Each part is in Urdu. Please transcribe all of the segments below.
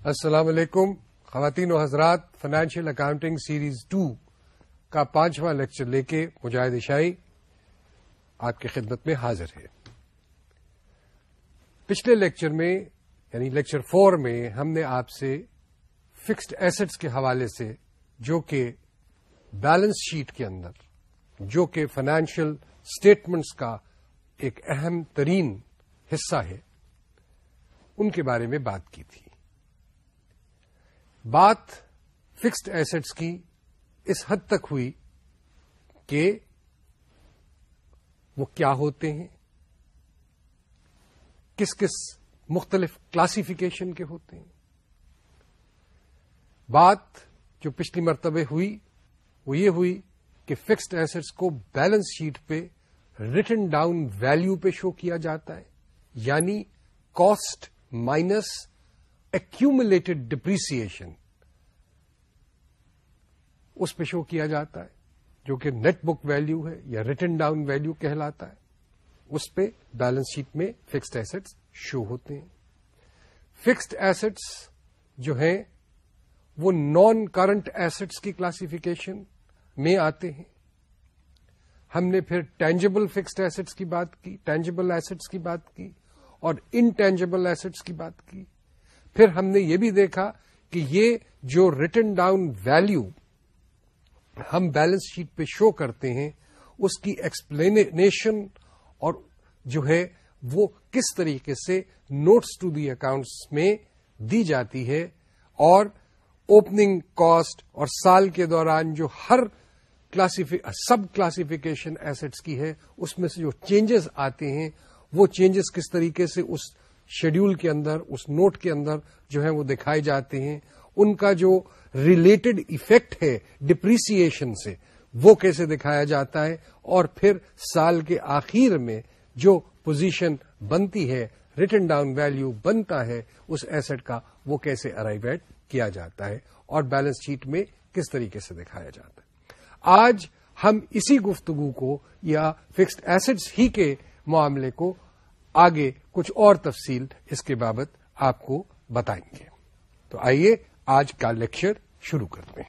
السلام علیکم، خواتین و حضرات فائنینشیل اکاؤنٹنگ سیریز ٹو کا پانچواں لیکچر لے کے مجاہد عشائی آپ کی خدمت میں حاضر ہے پچھلے لیکچر میں یعنی لیکچر فور میں ہم نے آپ سے فکسڈ ایسٹس کے حوالے سے، جو کہ بیلنس شیٹ کے اندر، جو کہ فائنینشیل اسٹیٹمنٹس کا ایک اہم ترین حصہ ہے، ان کے بارے میں بات کی تھی۔ بات فکسڈ ایسٹس کی اس حد تک ہوئی کہ وہ کیا ہوتے ہیں؟ کس کس مختلف کلاسیفیکیشن کے ہوتے ہیں؟ بات جو پچھلی مرتبہ ہوئی، وہ یہ ہوئی کہ فکسڈ ایسٹس کو بیلنس شیٹ پہ ریٹن ڈاؤن ویلو پہ شو کیا جاتا ہے یعنی کاسٹ مائنس ایکومولیٹڈ ڈپریسن اس پہ شو کیا جاتا ہے، جو کہ نیٹ بک ویلو ہے یا ریٹن ڈاؤن ویلو کہلاتا ہے۔ اس پہ بیلنس شیٹ میں فکسڈ ایسٹس شو ہوتے ہیں۔ فکسڈ ایسٹس جو ہیں، وہ نان کرنٹ ایسٹس کی کلاسیفیکیشن میں آتے ہیں۔ ہم نے پھر ٹینجبل فکسڈ ایسٹس کی بات کی ٹینجبل ایسٹس کی بات کی اور انٹینجبل ایسٹس کی بات کی۔ پھر ہم نے یہ بھی دیکھا کہ یہ جو ریٹن ڈاؤن ویلو ہم بیلنس شیٹ پہ شو کرتے ہیں اس کی ایکسپلینیشن اور جو ہے وہ کس طریقے سے نوٹس ٹو دی اکاؤنٹس میں دی جاتی ہے اور اوپننگ کاسٹ اور سال کے دوران جو ہر سب کلاسیفیکیشن ایسٹس کی ہے، اس میں سے جو چینجز آتے ہیں، وہ چینجز کس طریقے سے اس شیڈیول کے اندر، اس نوٹ کے اندر جو ہے وہ دکھائے جاتے ہیں ان کا جو ریلیٹڈ ایفیکٹ ہے ڈپریسیشن سے، وہ کیسے دکھایا جاتا ہے اور پھر سال کے آخر میں جو پوزیشن بنتی ہے ریٹن ڈاؤن ویلو بنتا ہے، اس ایسٹ کا وہ کیسے ارائیویٹ کیا جاتا ہے اور بیلنس شیٹ میں کس طریقے سے دکھایا جاتا ہے۔ آج ہم اسی گفتگو کو یا فکسڈ ایسڈس ہی کے معاملے کو آگے کچھ اور تفصیل اس کے بابت آپ کو بتائیں گے۔ تو آئیے آج کا لیکچر شروع کرتے ہیں۔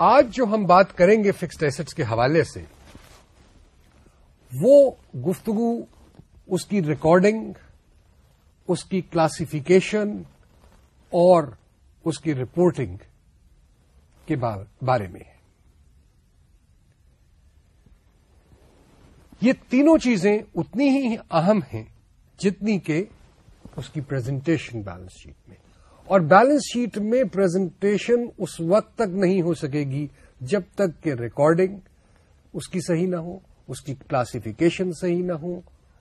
آج جو ہم بات کریں گے فکسڈ ایسٹس کے حوالے سے، وہ گفتگو، اس کی ریکارڈنگ، اس کی کلاسیفیکیشن اور اس کی رپورٹنگ کے بارے میں ہے یہ تینوں چیزیں اتنی ہی اہم ہیں جتنی کہ اس کی پریزنٹیشن بیلنس شیٹ میں۔ اور بیلنس شیٹ میں پریزنٹیشن اس وقت تک نہیں ہو سکے گی جب تک کہ ریکارڈنگ اس کی صحیح نہ ہو، اس کی کلاسیفیکیشن صحیح نہ ہو،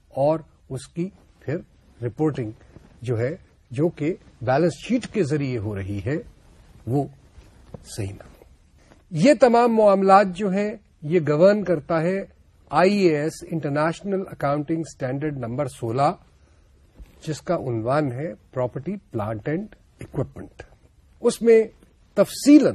اور اس کی پھر رپورٹنگ جو ہے، جو کہ بیلنس شیٹ کے ذریعے ہو رہی ہے، وہ صحیح نہ ہو۔ یہ تمام معاملات جو ہیں، یہ گورن کرتا ہے I A S international accounting standard number سولہ، جس کا عنوان ہے پراپرٹی، پلانٹ اینڈ اکوپمنٹ اس میں تفصیل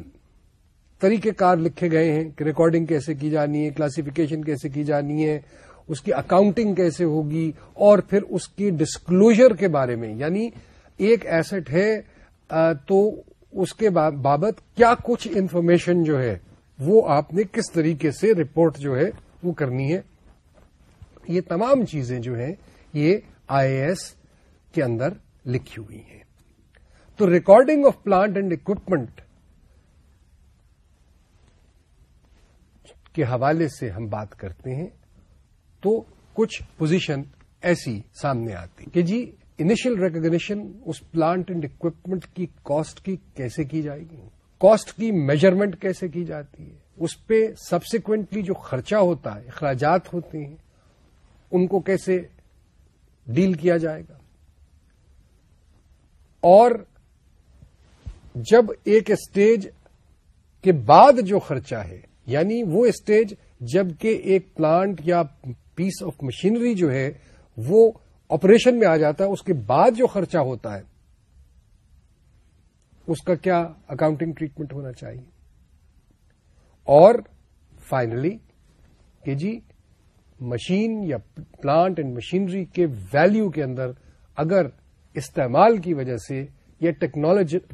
طریقہ کار لکھے گئے ہیں کہ ریکارڈنگ کیسے کی جانی ہے، کلاسیفیکیشن کیسے کی جانی ہے، اس کی اکاؤنٹنگ کیسے ہوگی، اور پھر اس کی ڈسکلوجر کے بارے میں۔ یعنی ایک ایسٹ ہے تو اس کے بابت کیا کچھ انفارمیشن جو ہے، وہ آپ نے کس طریقے سے رپورٹ جو ہے وہ کرنی ہے۔ یہ تمام چیزیں جو ہیں، یہ آئی ایس کے اندر لکھی ہوئی ہیں۔ تو recording of plant and equipment کے حوالے سے ہم بات کرتے ہیں۔ تو کچھ پوزیشن ایسی سامنے آتی کہ جی انیشل ریکگنیشن اس پلانٹ اینڈ اکوپمنٹ کی کاسٹ کی کیسے کی جائے گی؟ کاسٹ کی میجرمنٹ کیسے کی جاتی ہے؟ اس پہ سبسیکوینٹلی جو خرچہ ہوتا ہے، اخراجات ہوتے ہیں، ان کو کیسے ڈیل کیا جائے گا؟ اور جب ایک اسٹیج کے بعد جو خرچہ ہے یعنی وہ اسٹیج جبکہ ایک پلانٹ یا پیس آف مشینری جو ہے، وہ آپریشن میں آ جاتا ہے، اس کے بعد جو خرچہ ہوتا ہے، اس کا کیا اکاؤنٹنگ ٹریٹمنٹ ہونا چاہیے؟ اور فائنلی کہ جی مشین یا پلانٹ اینڈ مشینری کے ویلیو کے اندر اگر استعمال کی وجہ سے یا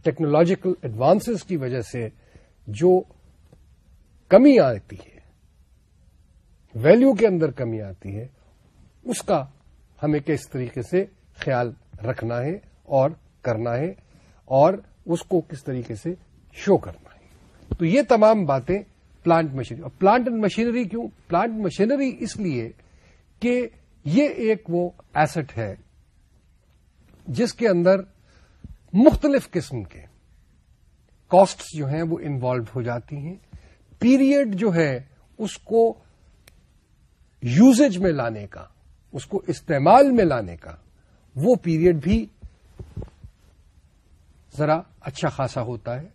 ٹیکنالوجیکل ایڈوانسز کی وجہ سے جو کمی آتی ہے ویلیو کے اندر کمی آتی ہے، اس کا ہمیں کس طریقے سے خیال رکھنا ہے اور کرنا ہے اور اس کو کس طریقے سے شو کرنا ہے۔ تو یہ تمام باتیں پلانٹ مشینری اور پلانٹ اینڈ مشینری کیوں؟ پلانٹ مشینری اس لیے کہ یہ ایک وہ ایسٹ ہے جس کے اندر مختلف قسم کے کاسٹ جو ہیں وہ انوالو ہو جاتی ہیں۔ پیریڈ جو ہے اس کو یوزج میں لانے کا، اس کو استعمال میں لانے کا، وہ پیریڈ بھی ذرا اچھا خاصا ہوتا ہے۔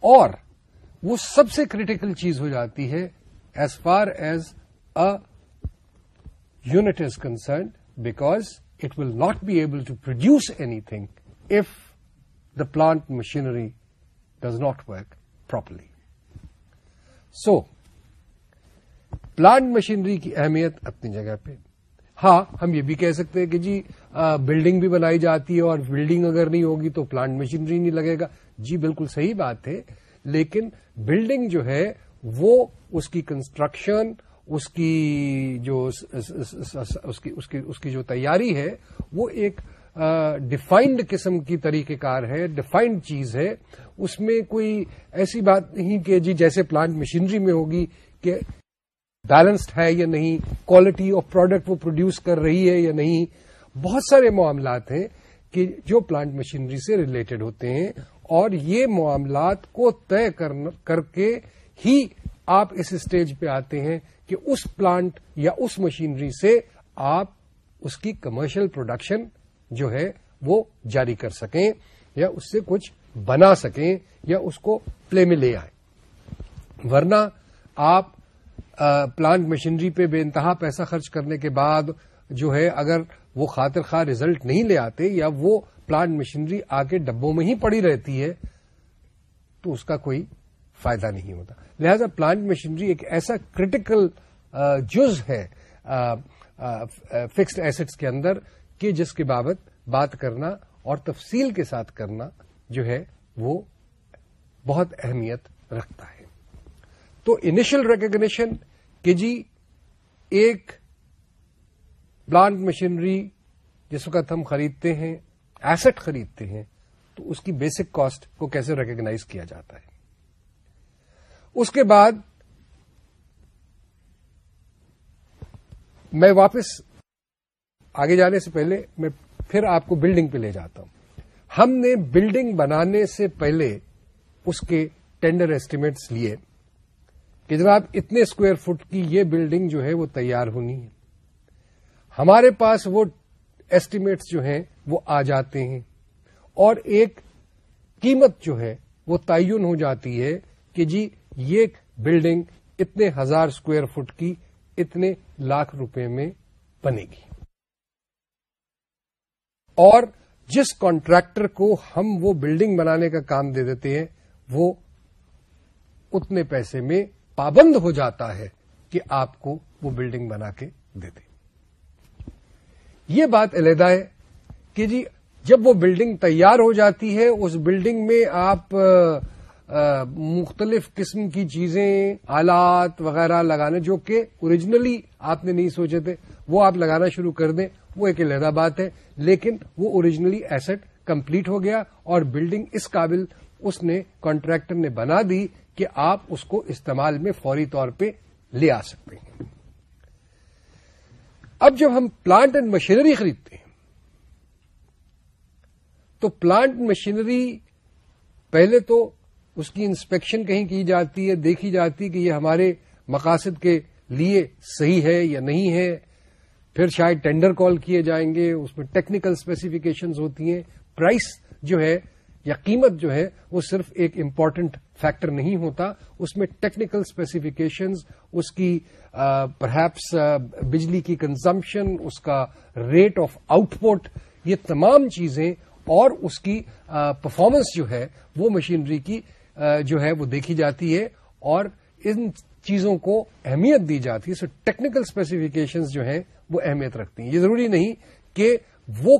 اور وہ سب سے کریٹیکل چیز ہو جاتی ہے as far as a unit is concerned because it will not be able to produce anything if the plant machinery does not work properly so plant machinery کی اہمیت اپنی جگہ پہ. ہاں ہم یہ بھی کہہ سکتے ہیں کہ جی بلڈنگ بھی بنائی جاتی ہے اور بلڈنگ اگر نہیں ہوگی تو پلانٹ مشینری نہیں لگے گا. جی بالکل صحیح بات ہے. لیکن بلڈنگ جو ہے وہ اس کی کنسٹرکشن اس کی جو اس کی جو تیاری ہے، وہ ایک ڈیفائنڈ قسم کی طریقہ کار ہے ڈیفائنڈ چیز ہے۔ اس میں کوئی ایسی بات نہیں کہ جی جیسے پلانٹ مشینری میں ہوگی کہ بیلنسڈ ہے یا نہیں کوالٹی آف پروڈکٹ وہ پروڈیوس کر رہی ہے یا نہیں۔ بہت سارے معاملات ہیں کہ جو پلانٹ مشینری سے ریلیٹڈ ہوتے ہیں۔ اور یہ معاملات کو طے کر کے ہی آپ اس اسٹیج پہ آتے ہیں کہ اس پلانٹ یا اس مشینری سے آپ اس کی کمرشل پروڈکشن جو ہے وہ جاری کر سکیں یا اس سے کچھ بنا سکیں یا اس کو پلے میں لے آئیں۔ ورنہ آپ پلانٹ مشینری پہ بے انتہا پیسہ خرچ کرنے کے بعد جو ہے اگر وہ خاطر خواہ ریزلٹ نہیں لے آتے یا وہ پلانٹ مشینری آ کے ڈبوں میں ہی پڑی رہتی ہے، تو اس کا کوئی فائدہ نہیں ہوتا۔ لہذا پلانٹ مشینری ایک ایسا کریٹیکل جز ہے فکسڈ ایسٹس کے اندر کہ جس کے بابت بات کرنا اور تفصیل کے ساتھ کرنا جو ہے وہ بہت اہمیت رکھتا ہے۔ تو انیشل ریکگنیشن کہ جی ایک پلانٹ مشینری جس وقت ہم خریدتے ہیں ایسٹ خریدتے ہیں، تو اس کی بیسک کاسٹ کو کیسے ریکگنائز کیا جاتا ہے؟ اس کے بعد میں واپس آگے جانے سے پہلے میں پھر آپ کو بلڈنگ پہ لے جاتا ہوں۔ ہم نے بلڈنگ بنانے سے پہلے اس کے ٹینڈر ایسٹیمیٹس لیے کہ جناب اتنے اسکوائر فٹ کی یہ بلڈنگ جو ہے وہ تیار ہونی ہے۔ ہمارے پاس وہ ایسٹیمیٹس جو ہیں وہ آ جاتے ہیں۔ اور ایک قیمت جو ہے وہ تعین ہو جاتی ہے کہ جی یہ بلڈنگ اتنے ہزار اسکوائر فٹ کی اتنے لاکھ روپے میں بنے گی۔ اور جس کانٹریکٹر کو ہم وہ بلڈنگ بنانے کا کام دے دیتے ہیں، وہ اتنے پیسے میں پابند ہو جاتا ہے کہ آپ کو وہ بلڈنگ بنا کے دے دے یہ بات علیحدہ ہے کہ جی جب وہ بلڈنگ تیار ہو جاتی ہے، اس بلڈنگ میں آپ مختلف قسم کی چیزیں، آلات وغیرہ لگانے، جو کہ اوریجنلی آپ نے نہیں سوچے تھے، وہ آپ لگانا شروع کر دیں، وہ ایک علیحدہ بات ہے، لیکن وہ اوریجنلی ایسٹ کمپلیٹ ہو گیا اور بلڈنگ اس قابل اس نے کانٹریکٹر نے بنا دی کہ آپ اس کو استعمال میں فوری طور پہ لے آ سکتے ہیں۔ اب جب ہم پلانٹ اینڈ مشینری خریدتے ہیں تو پلانٹ مشینری پہلے تو اس کی انسپیکشن کہیں کی جاتی ہے، دیکھی جاتی ہے کہ یہ ہمارے مقاصد کے لیے صحیح ہے یا نہیں ہے۔ پھر شاید ٹینڈر کال کیے جائیں گے، اس میں ٹیکنیکل اسپیسیفکیشنز ہوتی ہیں۔ پرائس جو ہے یا قیمت جو ہے، وہ صرف ایک امپورٹنٹ فیکٹر نہیں ہوتا۔ اس میں ٹیکنیکل اسپیسیفکیشنز اس کی پرہیپس بجلی کی کنزمپشن اس کا ریٹ آف آؤٹ پٹ یہ تمام چیزیں اور اس کی پرفارمنس جو ہے، وہ مشینری کی جو ہے وہ دیکھی جاتی ہے اور ان چیزوں کو اہمیت دی جاتی ہے۔ سو ٹیکنیکل اسپیسیفکیشنز جو ہیں وہ اہمیت رکھتی ہیں۔ یہ ضروری نہیں کہ وہ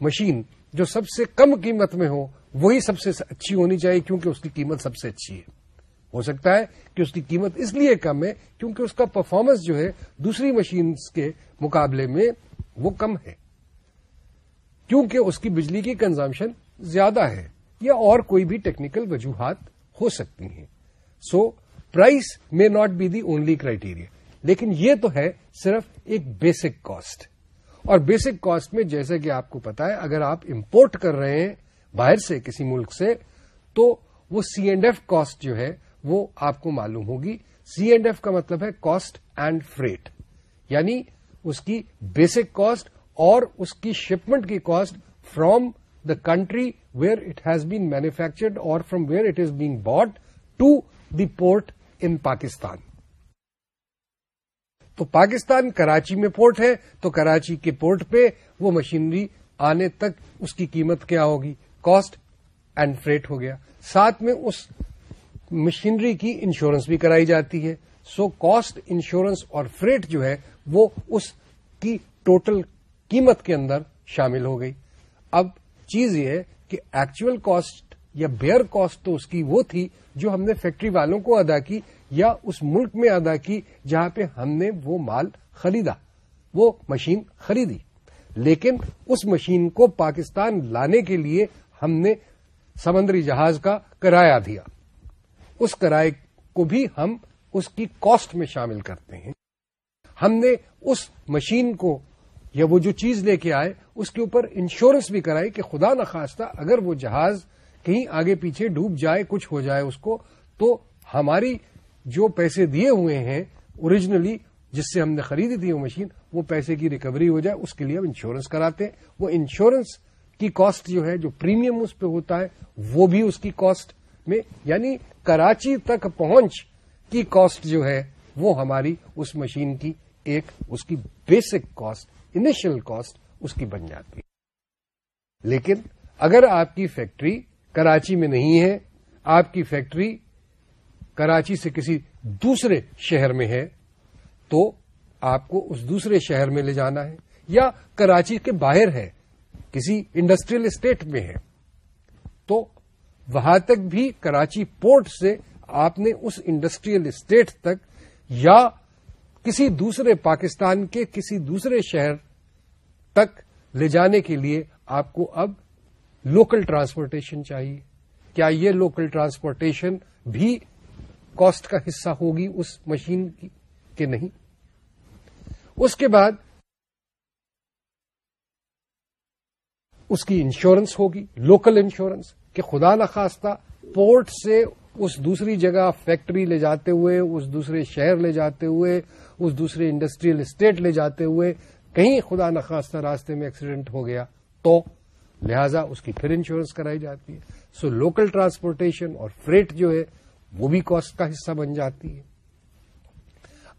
مشین جو سب سے کم قیمت میں ہو، وہی سب سے اچھی ہونی چاہیے کیونکہ اس کی قیمت سب سے اچھی ہے۔ ہو سکتا ہے کہ اس کی قیمت اس لیے کم ہے کیونکہ اس کا پرفارمنس جو ہے دوسری مشینز کے مقابلے میں وہ کم ہے۔ کیونکہ اس کی بجلی کی کنزمپشن زیادہ ہے یا اور کوئی بھی ٹیکنیکل وجوہات ہو سکتی ہیں۔ So price may not be the only criteria لیکن یہ تو ہے صرف ایک بیسک کاسٹ اور بیسک کاسٹ میں جیسے کہ آپ کو پتا ہے، اگر آپ امپورٹ کر رہے ہیں باہر سے کسی ملک سے، تو وہ سی اینڈ ایف کاسٹ جو ہے، وہ آپ کو معلوم ہوگی۔ سی اینڈ ایف کا مطلب ہے کاسٹ اینڈ فریٹ یعنی اس کی بیسک کاسٹ اور اس کی شپمنٹ کی cost from the country where it has been manufactured اور from where it is being bought to the port in Pakistan تو پاکستان کراچی میں پورٹ ہے، تو کراچی کے پورٹ پہ وہ مشینری آنے تک اس کی قیمت کیا ہوگی؟ کاسٹ اینڈ فریٹ ہو گیا۔ ساتھ میں اس مشینری کی انشورنس بھی کرائی جاتی ہے۔ سو کاسٹ انشورنس اور فریٹ جو ہے وہ اس کی ٹوٹل قیمت کے اندر شامل ہو گئی۔ اب چیز یہ ہے کہ ایکچوئل کاسٹ یا بیئر کاسٹ تو اس کی وہ تھی جو ہم نے فیکٹری والوں کو ادا کی یا اس ملک میں ادا کی جہاں پہ ہم نے وہ مال خریدا، وہ مشین خریدی۔ لیکن اس مشین کو پاکستان لانے کے لیے ہم نے سمندری جہاز کا کرایہ دیا۔ اس کرائے کو بھی ہم اس کی کاسٹ میں شامل کرتے ہیں۔ ہم نے اس مشین کو یا وہ جو چیز لے کے آئے، اس کے اوپر انشورنس بھی کرائی کہ خدا نخواستہ اگر وہ جہاز کہیں آگے پیچھے ڈوب جائے، کچھ ہو جائے اس کو، تو ہماری جو پیسے دیے ہوئے ہیں اوریجنلی جس سے ہم نے خریدی تھی وہ مشین، وہ پیسے کی ریکوری ہو جائے، اس کے لیے ہم انشورنس کراتے ہیں۔ وہ انشورنس کی کاسٹ جو ہے، جو پریمیم اس پہ ہوتا ہے، وہ بھی اس کی کاسٹ میں یعنی کراچی تک پہنچ کی کاسٹ جو ہے، وہ ہماری اس مشین کی ایک، اس کی بیسک کاسٹ انیشل کاسٹ اس کی بن جاتی ہے۔ لیکن اگر آپ کی فیکٹری کراچی میں نہیں ہے، آپ کی فیکٹری کراچی سے کسی دوسرے شہر میں ہے، تو آپ کو اس دوسرے شہر میں لے جانا ہے۔ یا کراچی کے باہر ہے، کسی انڈسٹریل اسٹیٹ میں ہے۔ تو وہاں تک بھی کراچی پورٹ سے آپ نے اس انڈسٹریل اسٹیٹ تک یا کسی دوسرے پاکستان کے کسی دوسرے شہر تک لے جانے کے لیے آپ کو اب لوکل ٹرانسپورٹیشن چاہیے۔ کیا یہ لوکل ٹرانسپورٹیشن بھی کاسٹ کا حصہ ہوگی اس مشین کی کہ نہیں؟ اس کے بعد اس کی انشورنس ہوگی لوکل انشورنس کہ خدا نخواستہ پورٹ سے اس دوسری جگہ فیکٹری لے جاتے ہوئے، اس دوسرے شہر لے جاتے ہوئے، اس دوسرے انڈسٹریل اسٹیٹ لے جاتے ہوئے، کہیں خدا نخواستہ راستے میں ایکسیڈنٹ ہو گیا تو لہذا اس کی پھر انشورنس کرائی جاتی ہے۔ سو لوکل ٹرانسپورٹیشن اور فریٹ جو ہے، وہ بھی کاسٹ کا حصہ بن جاتی ہے۔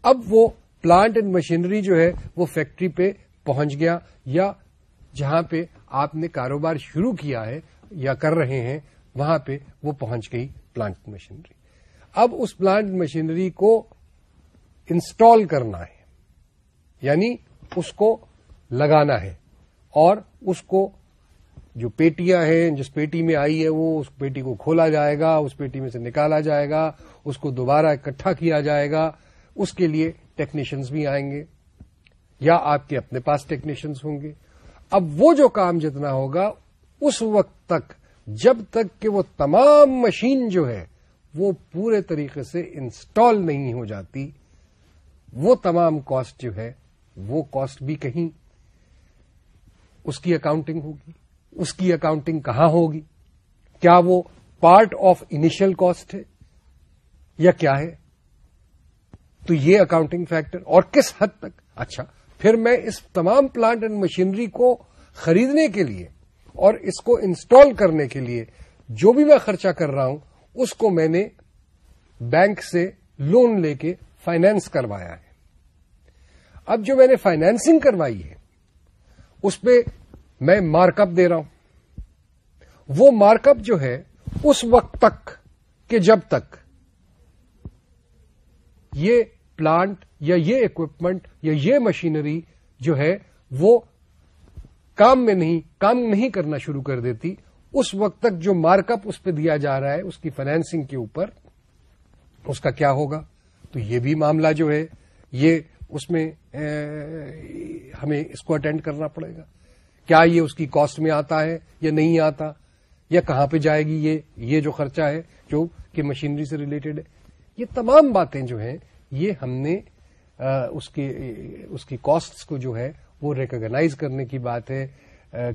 اب وہ پلانٹ اینڈ مشینری جو ہے، وہ فیکٹری پہ پہنچ گیا یا جہاں پہ آپ نے کاروبار شروع کیا ہے یا کر رہے ہیں، وہاں پہ وہ پہنچ گئی۔ Plant machinery. اب اس پلانٹ مشینری کو انسٹال کرنا ہے یعنی اس کو لگانا ہے اور اس کو جو پیٹیاں ہیں، جس پیٹی میں آئی ہے وہ، اس پیٹی کو کھولا جائے گا، اس پیٹی میں سے نکالا جائے گا، اس کو دوبارہ اکٹھا کیا جائے گا، اس کے لیے ٹیکنیشینز بھی آئیں گے۔ یا آپ کے اپنے پاس ٹیکنیشینز ہوں گے۔ اب وہ جو کام جتنا ہوگا، اس وقت تک جب تک کہ وہ تمام مشین جو ہے وہ پورے طریقے سے انسٹال نہیں ہو جاتی، وہ تمام کاسٹ جو ہے، وہ کاسٹ بھی کہیں۔ اس کی اکاؤنٹنگ ہوگی، اس کی اکاؤنٹنگ کہاں ہوگی؟ کیا وہ پارٹ آف انیشل کاسٹ ہے یا کیا ہے؟ تو یہ اکاؤنٹنگ فیکٹر اور کس حد تک؟ اچھا پھر میں اس تمام پلانٹ اینڈ مشینری کو خریدنے کے لیے اور اس کو انسٹال کرنے کے لیے جو بھی میں خرچہ کر رہا ہوں، اس کو میں نے بینک سے لون لے کے فائنینس کروایا ہے۔ اب جو میں نے فائنینسنگ کروائی ہے، اس پہ میں مارک اپ دے رہا ہوں۔ وہ مارک اپ جو ہے، اس وقت تک کہ جب تک یہ پلانٹ یا یہ اکوپمنٹ یا یہ مشینری جو ہے، وہ کام میں نہیں، کام نہیں کرنا شروع کر دیتی۔ اس وقت تک جو مارک اپ اس پہ دیا جا رہا ہے، اس کی فائنینسنگ کے اوپر، اس کا کیا ہوگا؟ تو یہ بھی معاملہ جو ہے، یہ اس میں ہمیں اس کو اٹینڈ کرنا پڑے گا۔ کیا یہ اس کی کاسٹ میں آتا ہے یا نہیں آتا؟ یا کہاں پہ جائے گی یہ؟ یہ جو خرچہ ہے، جو کہ مشینری سے ریلیٹڈ ہے۔ یہ تمام باتیں جو ہیں، یہ ہم نے اس کی اس کی کاسٹ کو جو ہے وہ ریکگنائز کرنے کی بات ہے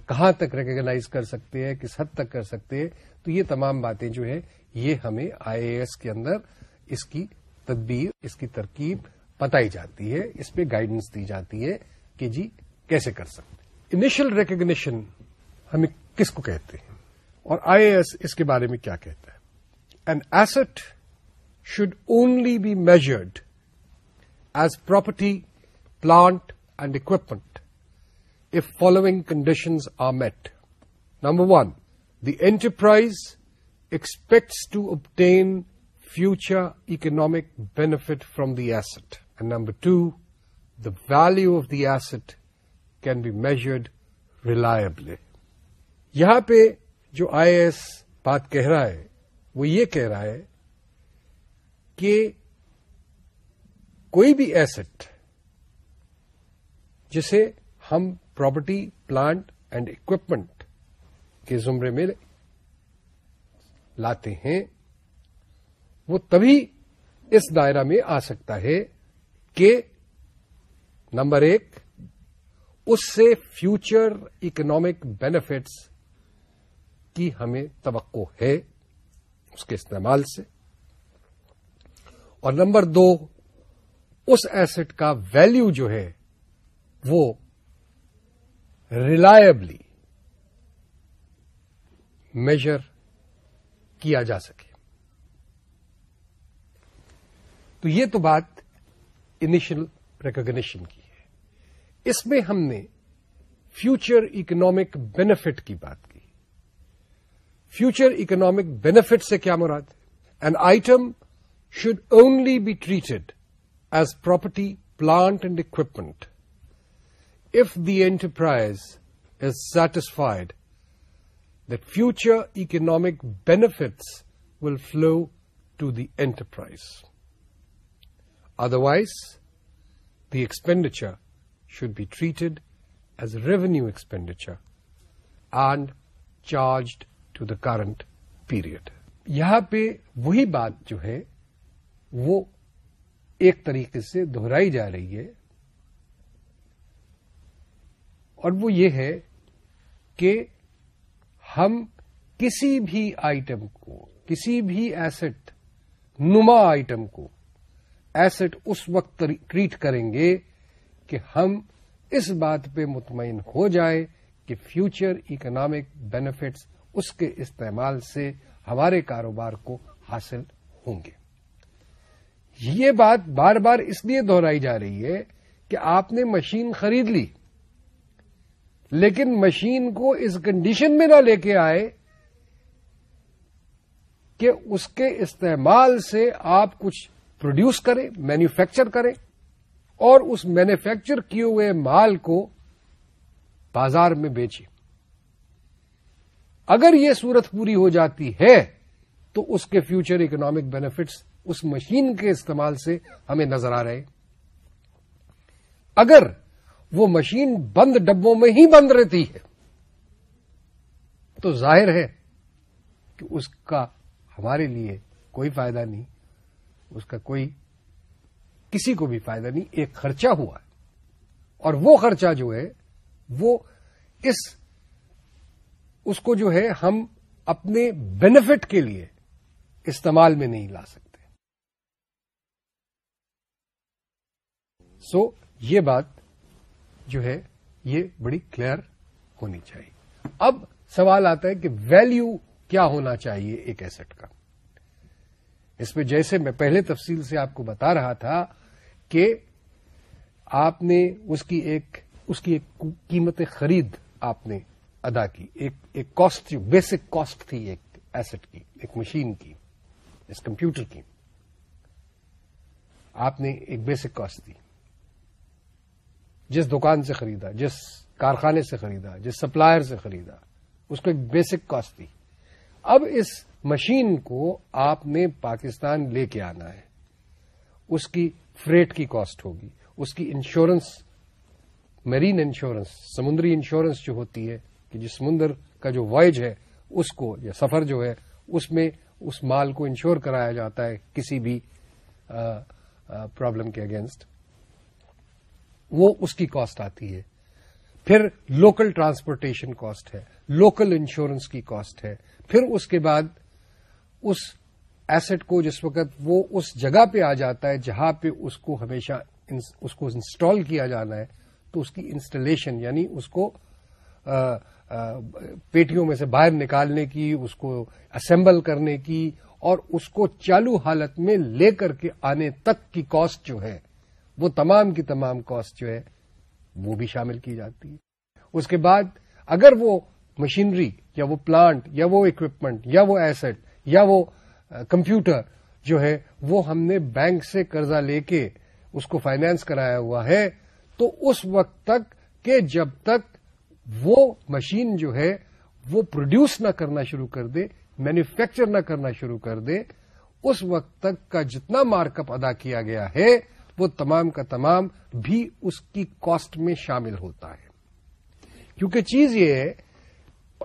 کہاں تک ریکگنائز کر سکتے ہیں، کس حد تک کر سکتے ہیں؟ تو یہ تمام باتیں جو ہے یہ ہمیں آئی اے ایس کے اندر اس کی تدبیر، اس کی ترکیب بتائی جاتی ہے، اس پہ گائیڈنس دی جاتی ہے کہ جی کیسے کر سکتے انیشل ریکگنیشن ہمیں کس کو کہتے ہیں؟ اور آئی اے ایس اس کے بارے میں کیا کہتا ہے؟ An asset should only be measured as property plant and equipment if following conditions are met. Number one, the enterprise expects to obtain future economic benefit from the asset. And number two, the value of the asset can be measured reliably. یہاں پہ جو آئی ایس بات کہہ رہا ہے وہ یہ کہہ رہا ہے کہ کوئی بھی ایسٹ جسے ہم پراپرٹی، پلانٹ اینڈ اکوپمنٹ کے زمرے میں لاتے ہیں، وہ تبھی اس دائرہ میں آ سکتا ہے کہ نمبر ایک، اس سے فیوچر اکنامک بینیفٹس کی ہمیں توقع ہے اس کے استعمال سے۔ اور نمبر دو، اس ایسٹ کا ویلیو جو ہے وہ ریلائبلی میجر کیا جا سکے۔ تو یہ تو بات انیشل ریکگنیشن کی ہے۔ اس میں ہم نے فیوچر اکنامک بینیفٹ کی بات کی۔ فیوچر اکنامک بینیفٹ سے کیا مراد؟ An item should only be treated as property plant and equipment if the enterprise is satisfied that future economic benefits will flow to the enterprise. Otherwise, the expenditure should be treated as revenue expenditure and charged to the current period. یہاں پہ وہی بات جو ہے وہ ایک طریقے سے دہرائی جا رہی ہے اور وہ یہ ہے کہ ہم کسی بھی آئٹم کو، کسی بھی ایسٹ نما آئٹم کو ایسٹ اس وقت ٹریٹ کریں گے کہ ہم اس بات پہ مطمئن ہو جائے کہ فیوچر اکنامک بینیفٹس اس کے استعمال سے ہمارے کاروبار کو حاصل ہوں گے۔ یہ بات بار بار اس لیے دہرائی جا رہی ہے کہ آپ نے مشین خرید لی۔ لیکن مشین کو اس کنڈیشن میں نہ لے کے آئے کہ اس کے استعمال سے آپ کچھ پروڈیوس کریں مینوفیکچر کریں اور اس مینوفیکچر کیے ہوئے مال کو بازار میں بیچیں۔ اگر یہ صورت پوری ہو جاتی ہے تو اس کے فیوچر اکنامک بینیفٹس اس مشین کے استعمال سے ہمیں نظر آ رہے۔ اگر وہ مشین بند ڈبوں میں ہی بند رہتی ہے۔ تو ظاہر ہے کہ اس کا ہمارے لیے کوئی فائدہ نہیں، اس کا کوئی کسی کو بھی فائدہ نہیں، ایک خرچہ ہوا ہے۔ اور وہ خرچہ جو ہے، وہ اس اس کو جو ہے ہم اپنے بینیفٹ کے لیے استعمال میں نہیں لا سکتے۔ سو یہ بات جو ہے، یہ بڑی کلیئر ہونی چاہیے۔ اب سوال آتا ہے کہ ویلیو کیا ہونا چاہیے ایک ایسٹ کا۔ اس میں جیسے میں پہلے تفصیل سے آپ کو بتا رہا تھا کہ آپ نے اس کی ایک، اس کی ایک قیمت خرید آپ نے ادا کی۔ ایک ایک کاسٹ بیسک کاسٹ تھی ایک ایسٹ کی، ایک مشین کی، اس کمپیوٹر کی۔ آپ نے ایک بیسک کاسٹ دی۔ جس دکان سے خریدا، جس کارخانے سے خریدا، جس سپلائر سے خریدا، اس کو ایک بیسک کاسٹ دی۔ اب اس مشین کو آپ نے پاکستان لے کے آنا ہے۔ اس کی فریٹ کی کاسٹ ہوگی۔ اس کی انشورنس میرین انشورنس، سمندری انشورنس جو ہوتی ہے، کہ جس سمندر کا جو وائج ہے، اس کو یا سفر جو ہے، اس میں اس مال کو انشور کرایا جاتا ہے کسی بھی پرابلم کے اگینسٹ وہ اس کی کاسٹ آتی ہے۔ پھر لوکل ٹرانسپورٹیشن کاسٹ ہے لوکل انشورنس کی کاسٹ ہے۔ پھر اس کے بعد اس ایسٹ کو جس وقت وہ اس جگہ پہ آ جاتا ہے جہاں پہ اس کو ہمیشہ اس کو انسٹال کیا جانا ہے، تو اس کی انسٹالیشن یعنی اس کو پیٹیوں میں سے باہر نکالنے کی، اس کو اسمبل کرنے کی اور اس کو چالو حالت میں لے کر کے آنے تک کی کاسٹ جو ہے وہ تمام کی تمام کاسٹ جو ہے وہ بھی شامل کی جاتی ہے اس کے بعد اگر وہ مشینری یا وہ پلانٹ یا وہ اکوپمنٹ یا وہ ایسٹ یا وہ کمپیوٹر جو ہے وہ ہم نے بینک سے قرضہ لے کے اس کو فائنانس کرایا ہوا ہے، تو اس وقت تک کہ جب تک وہ مشین جو ہے وہ پروڈیوس نہ کرنا شروع کر دے مینوفیکچر نہ کرنا شروع کر دے، اس وقت تک کا جتنا مارک اپ ادا کیا گیا ہے وہ تمام کا تمام بھی اس کی کاسٹ میں شامل ہوتا ہے۔ کیونکہ چیز یہ ہے،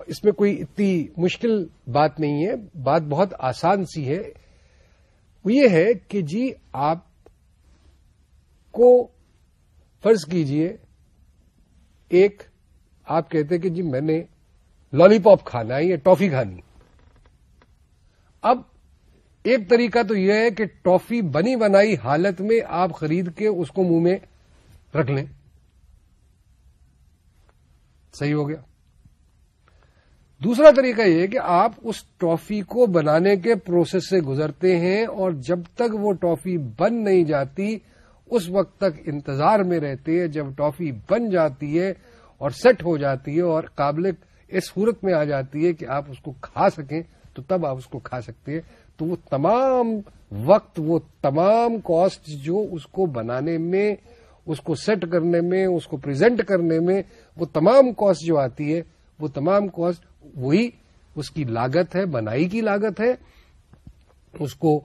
اس میں کوئی اتنی مشکل بات نہیں ہے، بات بہت آسان سی ہے۔ وہ یہ ہے کہ جی آپ کو فرض کیجیے، ایک آپ کہتے کہ جی میں نے لالی پاپ کھانا ہے یا ٹافی کھانی۔ اب ایک طریقہ تو یہ ہے کہ ٹافی بنی بنائی حالت میں آپ خرید کے اس کو منہ میں رکھ لیں۔ صحیح ہو گیا۔ دوسرا طریقہ یہ کہ آپ اس ٹافی کو بنانے کے پروسیس سے گزرتے ہیں اور جب تک وہ ٹافی بن نہیں جاتی، اس وقت تک انتظار میں رہتے ہیں جب ٹافی بن جاتی ہے اور سیٹ ہو جاتی ہے اور قابل اس صورت میں آ جاتی ہے کہ آپ اس کو کھا سکیں، تو تب آپ اس کو کھا سکتے ہیں۔ تو وہ تمام وقت، وہ تمام کاسٹ جو اس کو بنانے میں، اس کو سیٹ کرنے میں، اس کو پریزنٹ کرنے میں، وہ تمام کاسٹ جو آتی ہے، وہ تمام کاسٹ وہی اس کی لاگت ہے، بنائی کی لاگت ہے، اس کو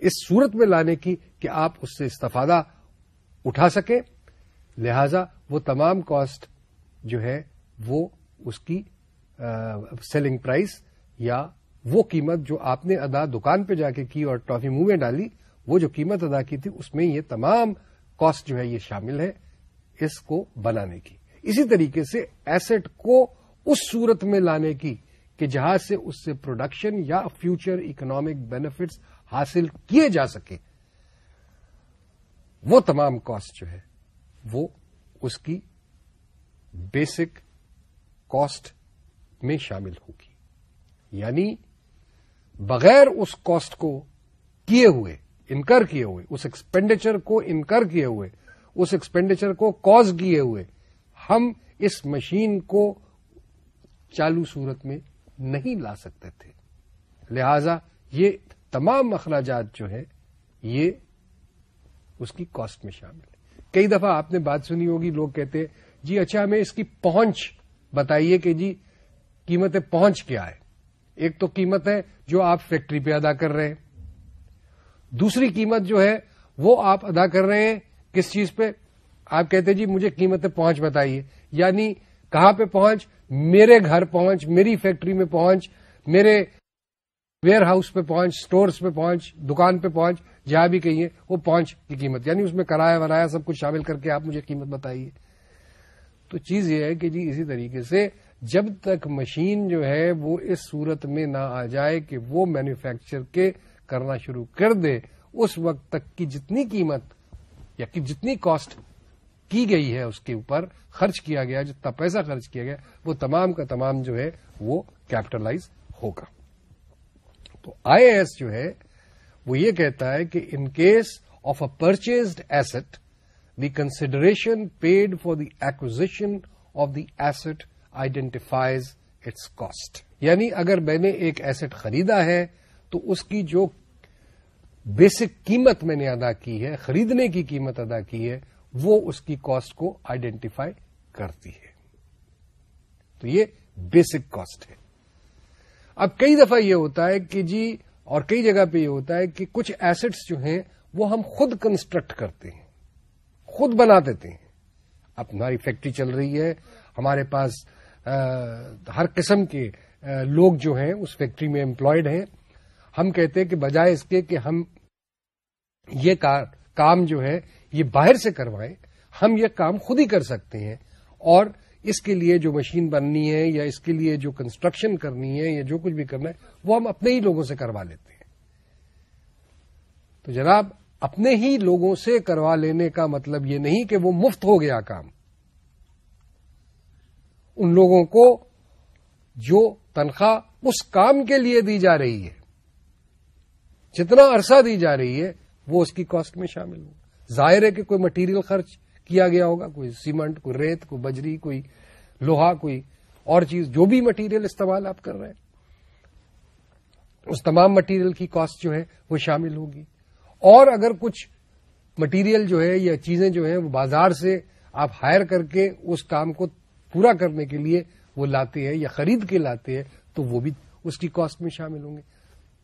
اس صورت میں لانے کی کہ آپ اس سے استفادہ اٹھا سکیں۔ لہذا وہ تمام کاسٹ جو ہے، وہ اس کی سیلنگ پرائز یا وہ قیمت جو آپ نے ادا دکان پہ جا کے کی اور ٹافی منہ میں ڈالی، وہ جو قیمت ادا کی تھی، اس میں یہ تمام کاسٹ جو ہے یہ شامل ہے اس کو بنانے کی۔ اسی طریقے سے ایسٹ کو اس صورت میں لانے کی کہ جہاں سے اس سے پروڈکشن یا فیوچر اکنامک بینیفٹس حاصل کیے جا سکے، وہ تمام کاسٹ جو ہے، وہ اس کی بیسک کاسٹ میں شامل ہوگی۔ یعنی بغیر اس کاسٹ کو کیے ہوئے، انکر کیے ہوئے، اس ایکسپینڈیچر کو انکر کیے ہوئے، اس ایکسپینڈیچر کو کاز کیے ہوئے، ہم اس مشین کو چالو صورت میں نہیں لا سکتے تھے۔ لہذا یہ تمام اخراجات جو ہے یہ اس کی کاسٹ میں شامل ہے کئی دفعہ آپ نے بات سنی ہوگی، لوگ کہتے جی اچھا ہمیں اس کی پہنچ بتائیے کہ جی قیمتیں پہنچ کیا ہے؟ ایک تو قیمت ہے جو آپ فیکٹری پہ ادا کر رہے ہیں۔ دوسری قیمت جو ہے وہ آپ ادا کر رہے ہیں کس چیز پہ؟ آپ کہتے جی مجھے قیمتیں پہنچ بتائیے۔ یعنی کہاں پہ پہنچ؟ میرے گھر پہنچ، میری فیکٹری میں پہنچ، میرے ویئر ہاؤس پہ پہنچ، سٹورز پہ پہنچ، دکان پہ پہنچ، جہاں بھی کہیے وہ پہنچ کی قیمت۔ یعنی اس میں کرایہ ورایا سب کچھ شامل کر کے آپ مجھے قیمت بتائیے۔ تو چیز یہ ہے کہ جی اسی طریقے سے جب تک مشین جو ہے وہ اس صورت میں نہ آ جائے کہ وہ مینوفیکچر کے کرنا شروع کر دے، اس وقت تک کی جتنی قیمت یا کہ جتنی کاسٹ کی گئی ہے اس کے اوپر خرچ کیا گیا، جتنا پیسہ خرچ کیا گیا، وہ تمام کا تمام جو ہے وہ کیپٹلائز ہوگا۔ تو آئی اے ایس جو ہے وہ یہ کہتا ہے کہ in case of a purchased asset the consideration paid for the acquisition of the asset identifies its cost یعنی اگر میں نے ایک ایسٹ خریدا ہے، تو اس کی جو بیسک قیمت میں نے ادا کی ہے، خریدنے کی قیمت ادا کی ہے، وہ اس کی کاسٹ کو آئیڈینٹیفائی کرتی ہے۔ تو یہ بیسک کاسٹ ہے۔ اب کئی دفعہ یہ ہوتا ہے کہ جی اور کئی جگہ پہ یہ ہوتا ہے کہ کچھ ایسٹس جو ہیں، وہ ہم خود کنسٹرکٹ کرتے ہیں، خود بنا دیتے ہیں۔ اب ہماری فیکٹری چل رہی ہے، ہمارے پاس ہر قسم کے لوگ جو ہیں، اس فیکٹری میں امپلائڈ ہیں۔ ہم کہتے ہیں کہ بجائے اس کے کہ ہم یہ کام جو ہے، یہ باہر سے کروائیں، ہم یہ کام خود ہی کر سکتے ہیں۔ اور اس کے لیے جو مشین بننی ہے، یا اس کے لیے جو کنسٹرکشن کرنی ہے، یا جو کچھ بھی کرنا ہے، وہ ہم اپنے ہی لوگوں سے کروا لیتے ہیں۔ تو جناب، اپنے ہی لوگوں سے کروا لینے کا مطلب یہ نہیں کہ وہ مفت ہو گیا کام۔ ان لوگوں کو جو تنخواہ اس کام کے لیے دی جا رہی ہے، جتنا عرصہ دی جا رہی ہے، وہ اس کی کاسٹ میں شامل ہو ظاہر ہے کہ کوئی مٹیریل خرچ کیا گیا ہوگا، کوئی سیمنٹ کوئی ریت، کوئی بجری، کوئی لوہا، کوئی اور چیز، جو بھی مٹیریل استعمال آپ کر رہے ہیں۔ اس تمام مٹیریل کی کاسٹ جو ہے، وہ شامل ہوگی۔ اور اگر کچھ مٹیریل جو ہے یا چیزیں جو ہیں، وہ بازار سے آپ ہائر کر کے اس کام کو پورا کرنے کے لیے وہ لاتے ہیں یا خرید کے لاتے ہیں، تو وہ بھی اس کی کاسٹ میں شامل ہوں گے۔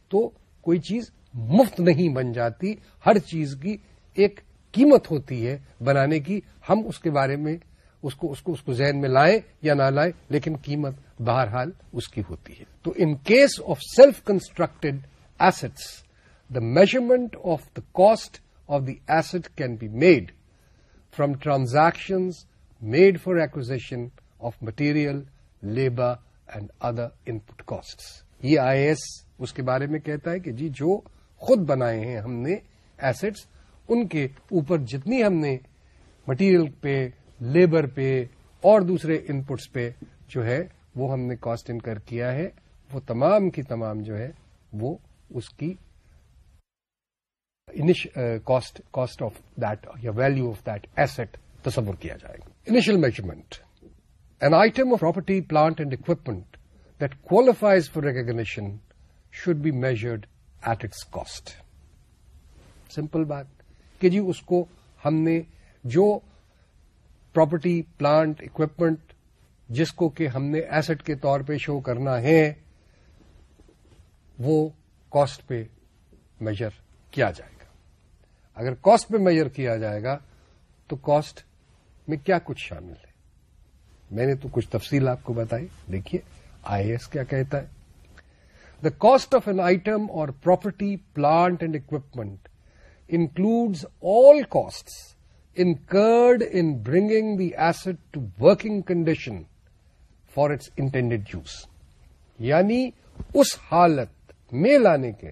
تو کوئی چیز مفت نہیں بن جاتی، ہر چیز کی ایک قیمت ہوتی ہے بنانے کی۔ ہم اس کے بارے میں، اس کو اس کو اس کو ذہن میں لائیں یا نہ لائیں، لیکن قیمت بہرحال اس کی ہوتی ہے۔ تو in case of self constructed assets the measurement of the cost of the asset can be made from transactions made for acquisition of material labour and other input cost یہ آئی ایس اس کے بارے میں کہتا ہے کہ جی جو خود بنائے ہیں ہم نے ایسٹس ان کے اوپر جتنی ہم نے مٹیریل پہ لیبر پہ اور دوسرے ان پٹس پہ جو ہے وہ ہم نے کاسٹ انکر کیا ہے، وہ تمام کی تمام جو ہے وہ اس کی کاسٹ کاسٹ آف دیٹ یا ویلو آف دیٹ ایسٹ تصور کیا جائے گا۔ Initial measurement an item of property plant and equipment that qualifies for recognition should be measured at its cost simple بات کہ جی اس کو ہم نے جو پراپرٹی پلانٹ اکوپمنٹ جس کو کہ ہم نے ایسٹ کے طور پہ شو کرنا ہے، وہ کاسٹ پہ میجر کیا جائے گا۔ اگر کاسٹ پہ میجر کیا جائے گا تو کاسٹ میں کیا کچھ شامل ہے؟ میں نے تو کچھ تفصیل آپ کو بتائی۔ دیکھیے، آئی ایس کیا کہتا ہے؟ The cost of an item اور property plant and equipment includes all cost incurred in bringing the asset to working condition for its intended use یعنی اس حالت میں لانے کے،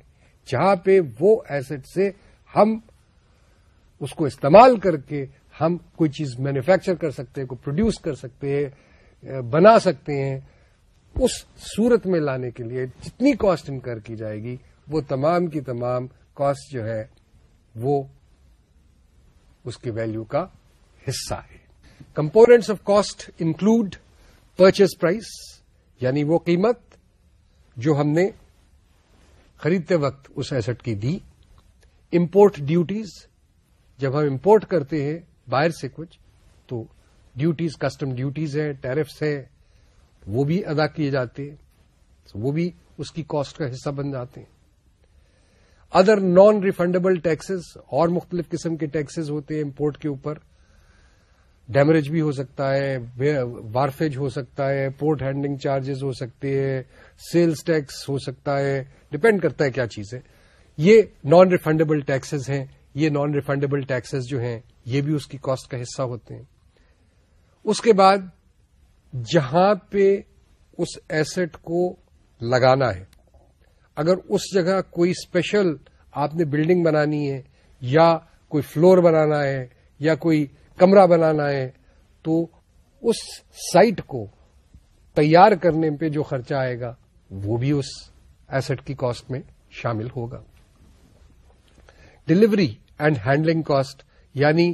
جہاں پہ وہ ایسٹ سے ہم اس کو استعمال کر کے ہم کوئی چیز مینوفیکچر کر سکتے ہیں، کوئی پروڈیوس کر سکتے ہیں بنا سکتے ہیں، اس صورت میں لانے کے لیے جتنی کاسٹ انکر کی جائے گی، وہ تمام کی تمام کاسٹ جو ہے، وہ اس کی ویلو کا حصہ ہے۔ Components of cost include purchase price یعنی وہ قیمت جو ہم نے خریدتے وقت اس ایسٹ کی دی۔ امپورٹ ڈیوٹیز جب ہم امپورٹ کرتے ہیں باہر سے کچھ، تو ڈیوٹیز کسٹم ڈیوٹیز ہیں ٹیرفس ہیں، وہ بھی ادا کیے جاتے ہیں وہ بھی اس کی کاسٹ کا حصہ بن جاتے ہیں۔ ادر نان ریفنڈیبل ٹیکسز اور مختلف قسم کے ٹیکسز ہوتے ہیں امپورٹ کے اوپر۔ ڈیمیج بھی ہو سکتا ہے وارفیج ہو سکتا ہے پورٹ ہینڈلنگ چارجز ہو سکتے ہیں سیلز ٹیکس ہو سکتا ہے ڈپینڈ کرتا ہے کیا چیز ہے۔ یہ نان ریفنڈیبل ٹیکسز ہیں، یہ نان ریفنڈیبل ٹیکسز جو ہیں یہ بھی اس کی کاسٹ کا حصہ ہوتے ہیں۔ اس کے بعد جہاں پہ اس ایسٹ کو لگانا ہے، اگر اس جگہ کوئی اسپیشل آپ نے بلڈنگ بنانی ہے یا کوئی فلور بنانا ہے یا کوئی کمرہ بنانا ہے، تو اس سائٹ کو تیار کرنے پہ جو خرچہ آئے گا، وہ بھی اس ایسٹ کی کاسٹ میں شامل ہوگا۔ ڈلیوری اینڈ ہینڈلنگ کاسٹ یعنی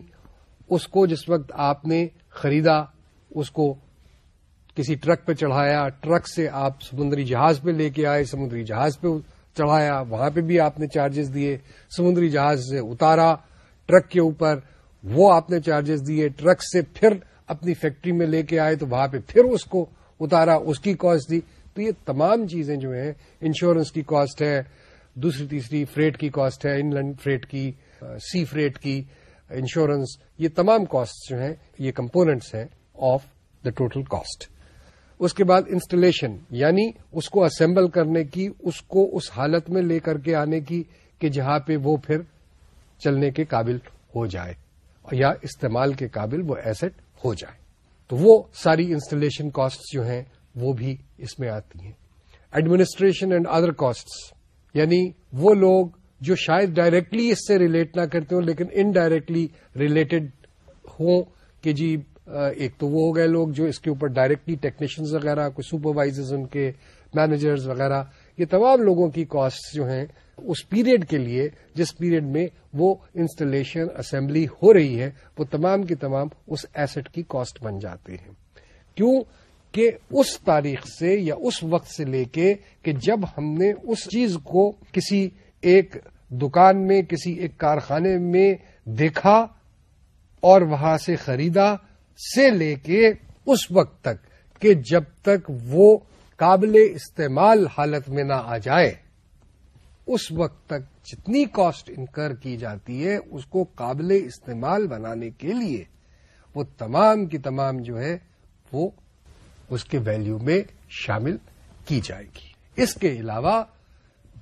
اس کو جس وقت آپ نے خریدا، اس کو کسی ٹرک پہ چڑھایا، ٹرک سے آپ سمندری جہاز پہ لے کے آئے، سمندری جہاز پہ چڑھایا، وہاں پہ بھی آپ نے چارجز دیے، سمندری جہاز سے اتارا، ٹرک کے اوپر وہ آپ نے چارجز دیے، ٹرک سے پھر اپنی فیکٹری میں لے کے آئے، تو وہاں پہ پھر اس کو اتارا، اس کی کاسٹ دی۔ تو یہ تمام چیزیں جو ہیں انشورنس کی کاسٹ ہے، دوسری تیسری فریٹ کی کاسٹ ہے ان لینڈ فریٹ کی سی فریٹ کی۔ انشورنس، یہ تمام کاسٹ جو ہیں، یہ کمپوننٹس ہیں آف دا ٹوٹل کاسٹ اس کے بعد انسٹالیشن یعنی اس کو اسمبل کرنے کی، اس کو اس حالت میں لے کر کے آنے کی، کہ جہاں پہ وہ پھر چلنے کے قابل ہو جائے، یا استعمال کے قابل وہ ایسٹ ہو جائے۔ تو وہ ساری انسٹالیشن کاسٹ جو ہیں، وہ بھی اس میں آتی ہیں۔ ایڈمنسٹریشن اینڈ ادر کاسٹ یعنی وہ لوگ جو شاید ڈائریکٹلی اس سے ریلیٹ نہ کرتے ہوں، لیکن انڈائریکٹلی ریلیٹڈ ہوں کہ جی ایک تو وہ ہو گئے لوگ جو اس کے اوپر ڈائریکٹلی ٹیکنیشینز وغیرہ، کوئی سپروائزرز ان کے مینیجرز وغیرہ، یہ تمام لوگوں کی کاسٹ جو ہیں اس پیریڈ کے لیے، جس پیریڈ میں وہ انسٹالیشن اسمبلی ہو رہی ہے، وہ تمام کی تمام اس ایسٹ کی کاسٹ بن جاتے ہیں۔ کیوں کہ اس تاریخ سے یا اس وقت سے لے کے کہ جب ہم نے اس چیز کو کسی ایک دکان میں، کسی ایک کارخانے میں دیکھا اور وہاں سے خریدا، سے لے کے اس وقت تک کہ جب تک وہ قابل استعمال حالت میں نہ آ جائے، اس وقت تک جتنی کاسٹ انکر کی جاتی ہے، اس کو قابل استعمال بنانے کے لیے وہ تمام کی تمام جو ہے، وہ اس کے ویلیو میں شامل کی جائے گی۔ اس کے علاوہ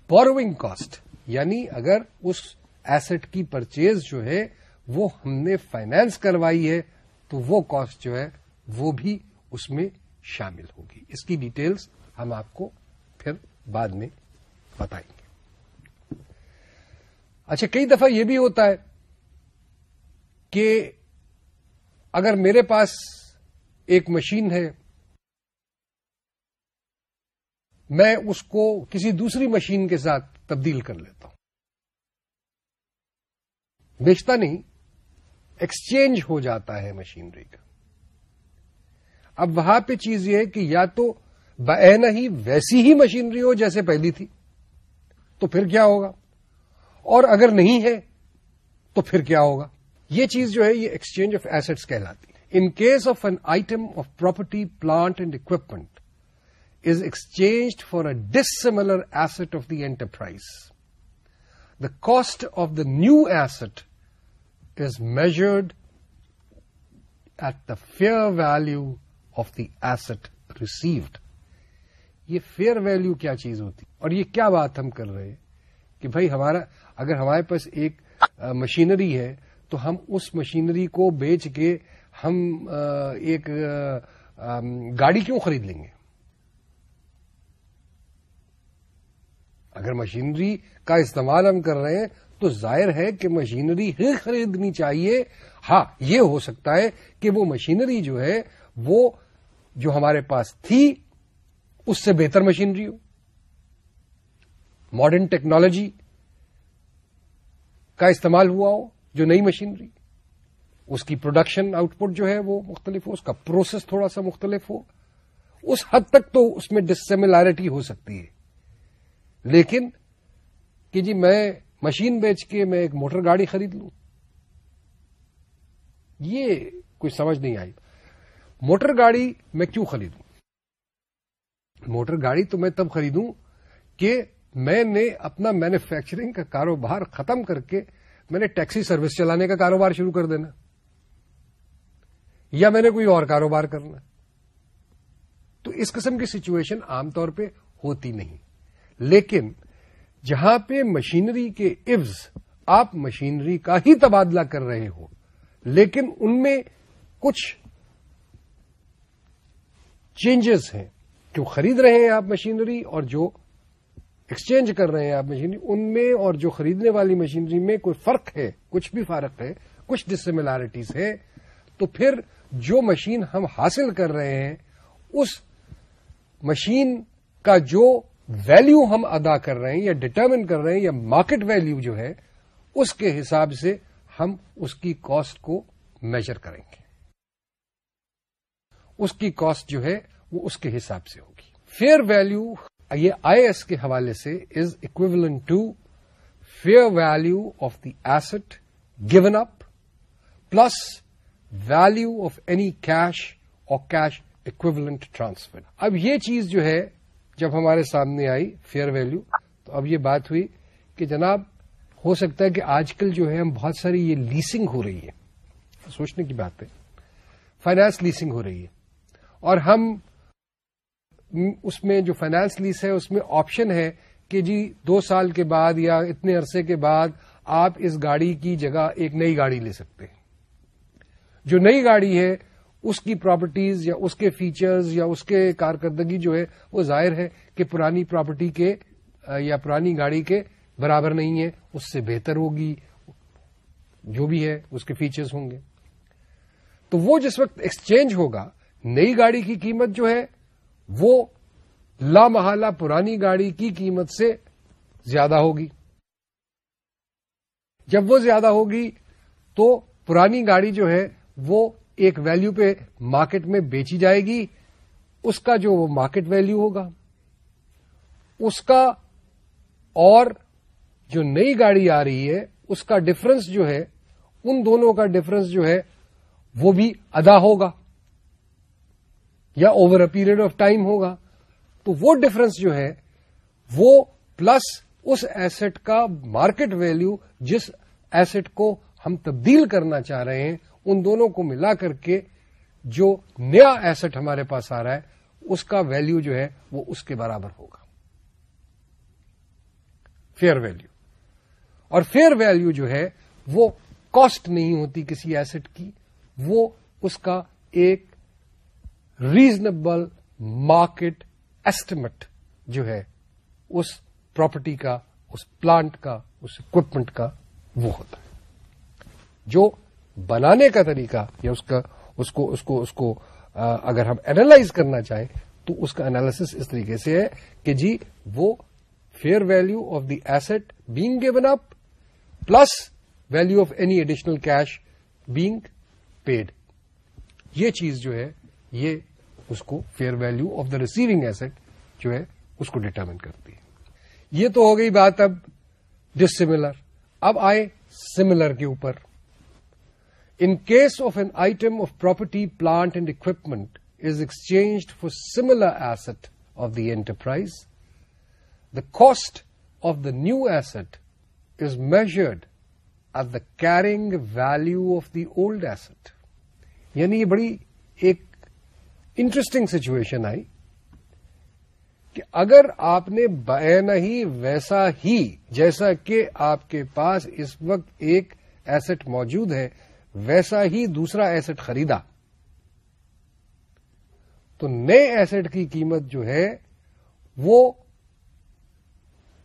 بوروئنگ کاسٹ یعنی اگر اس ایسٹ کی پرچیز جو ہے وہ ہم نے فائنانس کروائی ہے، تو وہ کاسٹ جو ہے وہ بھی اس میں شامل ہوگی۔ اس کی ڈیٹیلز ہم آپ کو پھر بعد میں بتائیں گے۔ اچھا کئی دفعہ یہ بھی ہوتا ہے کہ اگر میرے پاس ایک مشین ہے، میں اس کو کسی دوسری مشین کے ساتھ تبدیل کر لیتا ہوں۔ بیچتا نہیں ایکسچینج ہو جاتا ہے مشینری کا۔ اب وہاں پہ چیز یہ ہے کہ یا تو بین ہی ویسی ہی مشینری ہو جیسے پہلی تھی، تو پھر کیا ہوگا؟ اور اگر نہیں ہے، تو پھر کیا ہوگا؟ یہ چیز جو ہے، یہ ایکسچینج آف ایسٹس کہلاتی ہے۔ In case of an item of property plant and equipment is exchange for a dissimilar asset of the enterprise the cost of the new asset is measured at the fair value of the asset received یہ فیئر ویلو کیا چیز ہوتی؟ اور یہ کیا بات ہم کر رہے ہیں کہ بھائی ہمارا، اگر ہمارے پاس ایک مشینری ہے، تو ہم اس مشینری کو بیچ کے ہم ایک گاڑی کیوں خرید لیں گے؟ اگر مشینری کا استعمال ہم کر رہے ہیں، تو ظاہر ہے کہ مشینری ہی خریدنی چاہیے۔ ہاں یہ ہو سکتا ہے کہ وہ مشینری جو ہے، وہ جو ہمارے پاس تھی، اس سے بہتر مشینری ہو۔ ماڈرن ٹیکنالوجی کا استعمال ہوا ہو، جو نئی مشینری اس کی پروڈکشن آؤٹ پٹ جو ہے، وہ مختلف ہو، اس کا پروسیس تھوڑا سا مختلف ہو۔ اس حد تک تو اس میں ڈسملرٹی ہو سکتی ہے۔ لیکن کہ جی میں مشین بیچ کے میں ایک موٹر گاڑی خرید لوں؟ یہ کوئی سمجھ نہیں آئی۔ موٹر گاڑی میں کیوں خریدوں؟ موٹر گاڑی تو میں تب خریدوں کہ میں نے اپنا مینوفیکچرنگ کا کاروبار ختم کر کے میں نے ٹیکسی سروس چلانے کا کاروبار شروع کر دینا، یا میں نے کوئی اور کاروبار کرنا۔ تو اس قسم کی سچویشن عام طور پہ ہوتی نہیں۔ لیکن جہاں پہ مشینری کے عوض آپ مشینری کا ہی تبادلہ کر رہے ہو، لیکن ان میں کچھ چینجز ہیں۔ جو خرید رہے ہیں آپ مشینری اور جو ایکسچینج کر رہے ہیں آپ مشینری، ان میں اور جو خریدنے والی مشینری میں کوئی فرق ہے؟ کچھ بھی فرق ہے، کچھ ڈسملارٹیز ہے تو پھر جو مشین ہم حاصل کر رہے ہیں، اس مشین کا جو ویلیو ہم ادا کر رہے ہیں یا ڈٹرمن کر رہے ہیں یا مارکیٹ ویلیو جو ہے، اس کے حساب سے ہم اس کی کاسٹ کو میجر کریں گے۔ اس کی کاسٹ جو ہے، وہ اس کے حساب سے ہوگی۔ فیئر ویلیو یہ آئی ایس کے حوالے سے is equivalent to fair value of the asset given up plus value of any cash اور کیش اکویولنٹ ٹرانسفر اب یہ چیز جو ہے جب ہمارے سامنے آئی فیئر ویلو تو اب یہ بات ہوئی کہ جناب، ہو سکتا ہے کہ آج کل جو ہے ہم بہت ساری یہ لیسنگ ہو رہی ہے۔ سوچنے کی بات ہے۔ فائنانس لیسنگ ہو رہی ہے۔ اور ہم اس میں جو فائنانس لیس ہے، اس میں آپشن ہے کہ جی دو سال کے بعد یا اتنے عرصے کے بعد آپ اس گاڑی کی جگہ ایک نئی گاڑی لے سکتے ہیں۔ جو نئی گاڑی ہے اس کی پراپرٹیز یا اس کے فیچرز یا اس کے کارکردگی جو ہے وہ ظاہر ہے کہ پرانی پراپرٹی کے یا پرانی گاڑی کے برابر نہیں ہے، اس سے بہتر ہوگی، جو بھی ہے، اس کے فیچرز ہوں گے۔ تو وہ جس وقت ایکسچینج ہوگا، نئی گاڑی کی قیمت جو ہے، وہ لامحالہ پرانی گاڑی کی قیمت سے زیادہ ہوگی۔ جب وہ زیادہ ہوگی، تو پرانی گاڑی جو ہے، وہ ایک ویلو پہ مارکیٹ میں بیچی جائے گی، اس کا جو وہ مارکیٹ ویلو ہوگا، اس کا اور جو نئی گاڑی آ رہی ہے، اس کا ڈفرنس جو ہے، ان دونوں کا ڈفرنس جو ہے، وہ بھی ادا ہوگا یا over a period of time ہوگا۔ تو وہ ڈفرنس جو ہے، وہ پلس اس ایسٹ کا مارکیٹ ویلو جس ایسٹ کو ہم تبدیل کرنا چاہ رہے ہیں ان دونوں کو ملا کر کے جو نیا ایسٹ ہمارے پاس آ رہا ہے، اس کا ویلو جو ہے وہ اس کے برابر ہوگا۔ فیئر ویلو اور فیئر ویلو جو ہے، وہ کاسٹ نہیں ہوتی کسی ایسٹ کی، وہ اس کا ایک ریزنیبل مارکیٹ ایسٹیمیٹ جو ہے، اس پراپرٹی کا، اس پلانٹ کا، اس اکوپمنٹ کا وہ ہوتا ہے۔ جو بنانے کا طریقہ یا اس کا اس کو اس کو اس کو اگر ہم اینالائز کرنا چاہیں، تو اس کا انالیس اس طریقے سے ہے کہ جی وہ fair value of the asset being given up plus value of any additional cash being paid یہ چیز جو ہے، یہ اس کو fair value of the receiving asset جو ہے، اس کو ڈٹرمن کرتی ہے۔ یہ تو ہو گئی بات اب ڈس سملر اب آئے سملر کے اوپر۔ In case of an item of property plant and equipment is exchanged for similar asset of the enterprise the cost of the new asset is measured at the carrying value of the old asset یعنی یہ بڑی ایک انٹرسٹنگ سچویشن آئی کہ اگر آپ نے بینا ہی ویسا ہی جیسا کہ آپ کے پاس اس وقت ایک ایسٹ موجود ہے ویسا ہی دوسرا ایسٹ خریدا۔ تو نئے ایسٹ کی قیمت جو ہے، وہ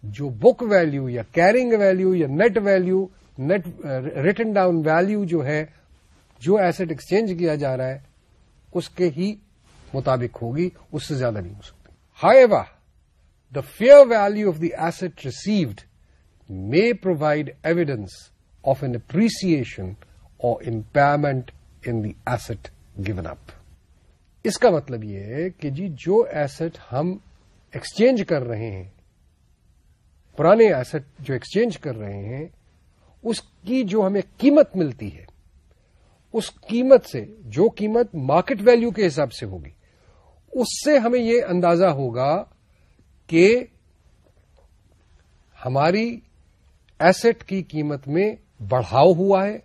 جو بک ویلو یا کیرنگ ویلو یا net value net written down value جو ہے، جو ایسٹ ایکسچینج کیا جا رہا ہے، اس کے ہی مطابق ہوگی، اس سے زیادہ نہیں ہو سکتی۔ However the fair value of the asset received may provide evidence of an appreciation or impairment in the asset given up اس کا مطلب یہ ہے کہ جی جو ایسٹ ہم ایکسچینج کر رہے ہیں، پرانے ایسٹ جو ایکسچینج کر رہے ہیں، اس کی جو ہمیں قیمت ملتی ہے، اس قیمت سے، جو قیمت مارکیٹ ویلیو کے حساب سے ہوگی، اس سے ہمیں یہ اندازہ ہوگا کہ ہماری ایسٹ کی قیمت میں بڑھاؤ ہوا ہے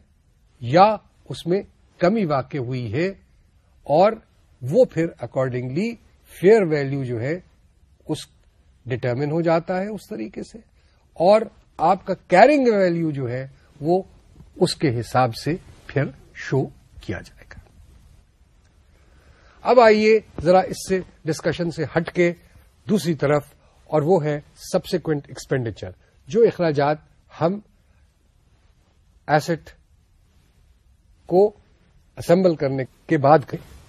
یا اس میں کمی واقع ہوئی ہے اور وہ پھر اکارڈنگلی فیئر ویلو جو ہے اس ڈٹرمن ہو جاتا ہے اس طریقے سے اور آپ کا کیرنگ ویلو جو ہے وہ اس کے حساب سے پھر شو کیا جائے گا۔ اب آئیے ذرا اس سے ڈسکشن سے ہٹ کے دوسری طرف اور وہ ہے سبسیکوینٹ ایکسپینڈیچر جو اخراجات ہم ایسٹ کو اسمبل کرنے کے بعد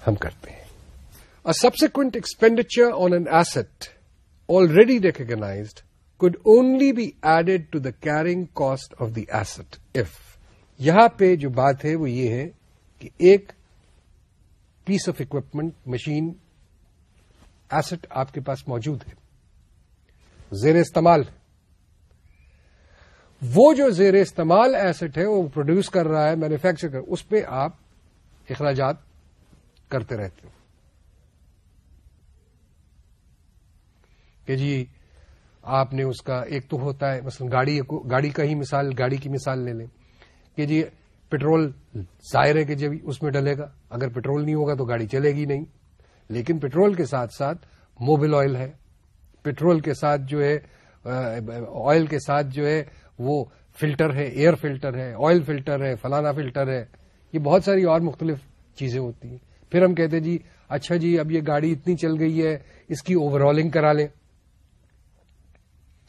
ہم کرتے ہیں۔ Subsequent expenditure on an asset already recognised could only be added to the carrying cost of the asset if یہاں پہ جو بات ہے وہ یہ ہے کہ ایک piece of equipment machine asset آپ کے پاس موجود ہے۔ زیر استعمال ہے۔ وہ جو زیر استعمال ایسٹ ہے وہ پروڈیوس کر رہا ہے مینوفیکچر کر اس پہ آپ اخراجات کرتے رہتے ہیں کہ جی آپ نے اس کا ایک تو ہوتا ہے، مثلا گاڑی گاڑی کا ہی مثال گاڑی کی مثال لے لیں۔ کہ جی پٹرول ظاہر ہے کہ جب اس میں ڈلے گا، اگر پٹرول نہیں ہوگا تو گاڑی چلے گی نہیں۔ لیکن پٹرول کے ساتھ ساتھ موبل آئل ہے۔ پٹرول کے ساتھ جو ہے آئل کے ساتھ جو ہے وہ فلٹر ہے ایئر فلٹر ہے آئل فلٹر ہے، فلانا فلٹر ہے، یہ بہت ساری اور مختلف چیزیں ہوتی ہیں۔ پھر ہم کہتے جی اچھا جی اب یہ گاڑی اتنی چل گئی ہے، اس کی اوورالنگ کرا لیں۔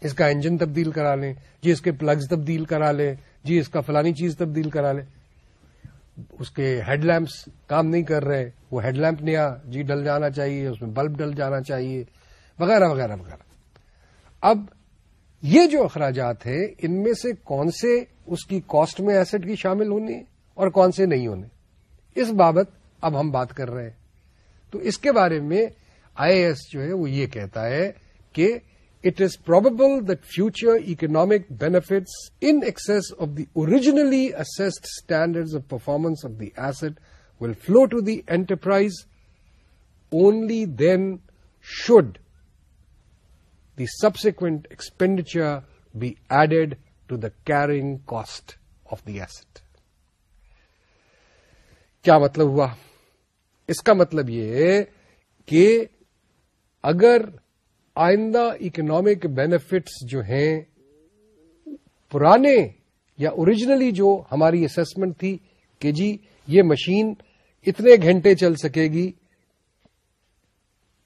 اس کا انجن تبدیل کرا لیں۔ جی اس کے پلگز تبدیل کرا لیں۔ جی اس کا فلانی چیز تبدیل کرا لیں۔ اس کے ہیڈ لیمپس کام نہیں کر رہے، وہ ہیڈ لیمپ نیا جی ڈل جانا چاہیے، اس میں بلب ڈل جانا چاہیے، وغیرہ وغیرہ وغیرہ۔ اب یہ جو اخراجات ہیں ان میں سے کون سے اس کی کاسٹ میں ایسٹ کی شامل ہونی اور کون سے نہیں ہونے اس بابت اب ہم بات کر رہے ہیں تو اس کے بارے میں آئی ایس جو ہے وہ یہ کہتا ہے کہ it is probable that future economic benefits in excess of the originally assessed standard of performance of the asset will flow to the enterprise only then should the subsequent expenditure be added to the carrying cost of the asset. کیا مطلب ہوا اس کا مطلب یہ ہے کہ اگر آئندہ اکنامک بینیفٹس جو ہیں، پرانے یا اوریجنلی جو ہماری اسسمنٹ تھی کہ جی یہ مشین اتنے گھنٹے چل سکے گی،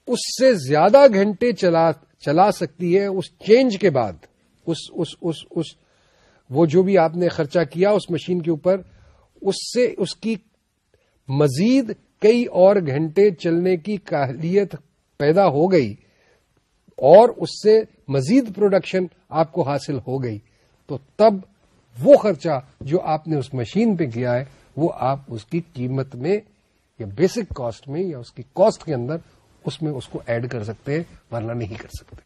اس سے زیادہ گھنٹے چلا چلا سکتی ہے اس چینج کے بعد، اس اس اس اس، وہ جو بھی آپ نے خرچہ کیا اس مشین کے اوپر، اس سے اس کی مزید کئی اور گھنٹے چلنے کی کاہلیت پیدا ہو گئی اور اس سے مزید پروڈکشن آپ کو حاصل ہو گئی۔ تو تب وہ خرچہ جو آپ نے اس مشین پہ کیا ہے، وہ آپ اس کی قیمت میں یا بیسک کاسٹ میں یا اس کی کاسٹ کے اندر اس میں اس کو ایڈ کر سکتے ہیں، ورنہ نہیں کر سکتے۔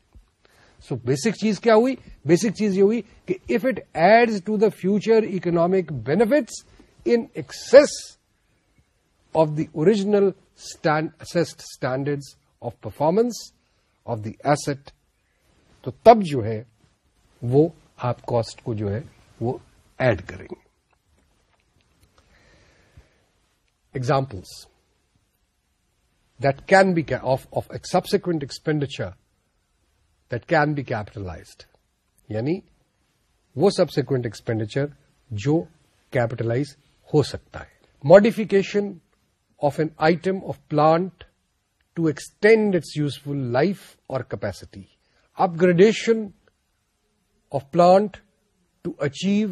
سو بیسک چیز کیا ہوئی؟ بیسک چیز یہ ہوئی کہ if it adds to the future economic benefits in excess of the original standard of performance of the asset تو تب جو ہے، وہ آپ کاسٹ کو جو ہے، وہ ایڈ کریں گے۔ Examples that can be of of subsequent expenditure that can be capitalised یعنی وہ سبسیکوینٹ ایکسپینڈیچر جو کیپٹلائز ہو سکتا ہے modification of an item of plant to extend its useful life or capacity upgradation of plant to achieve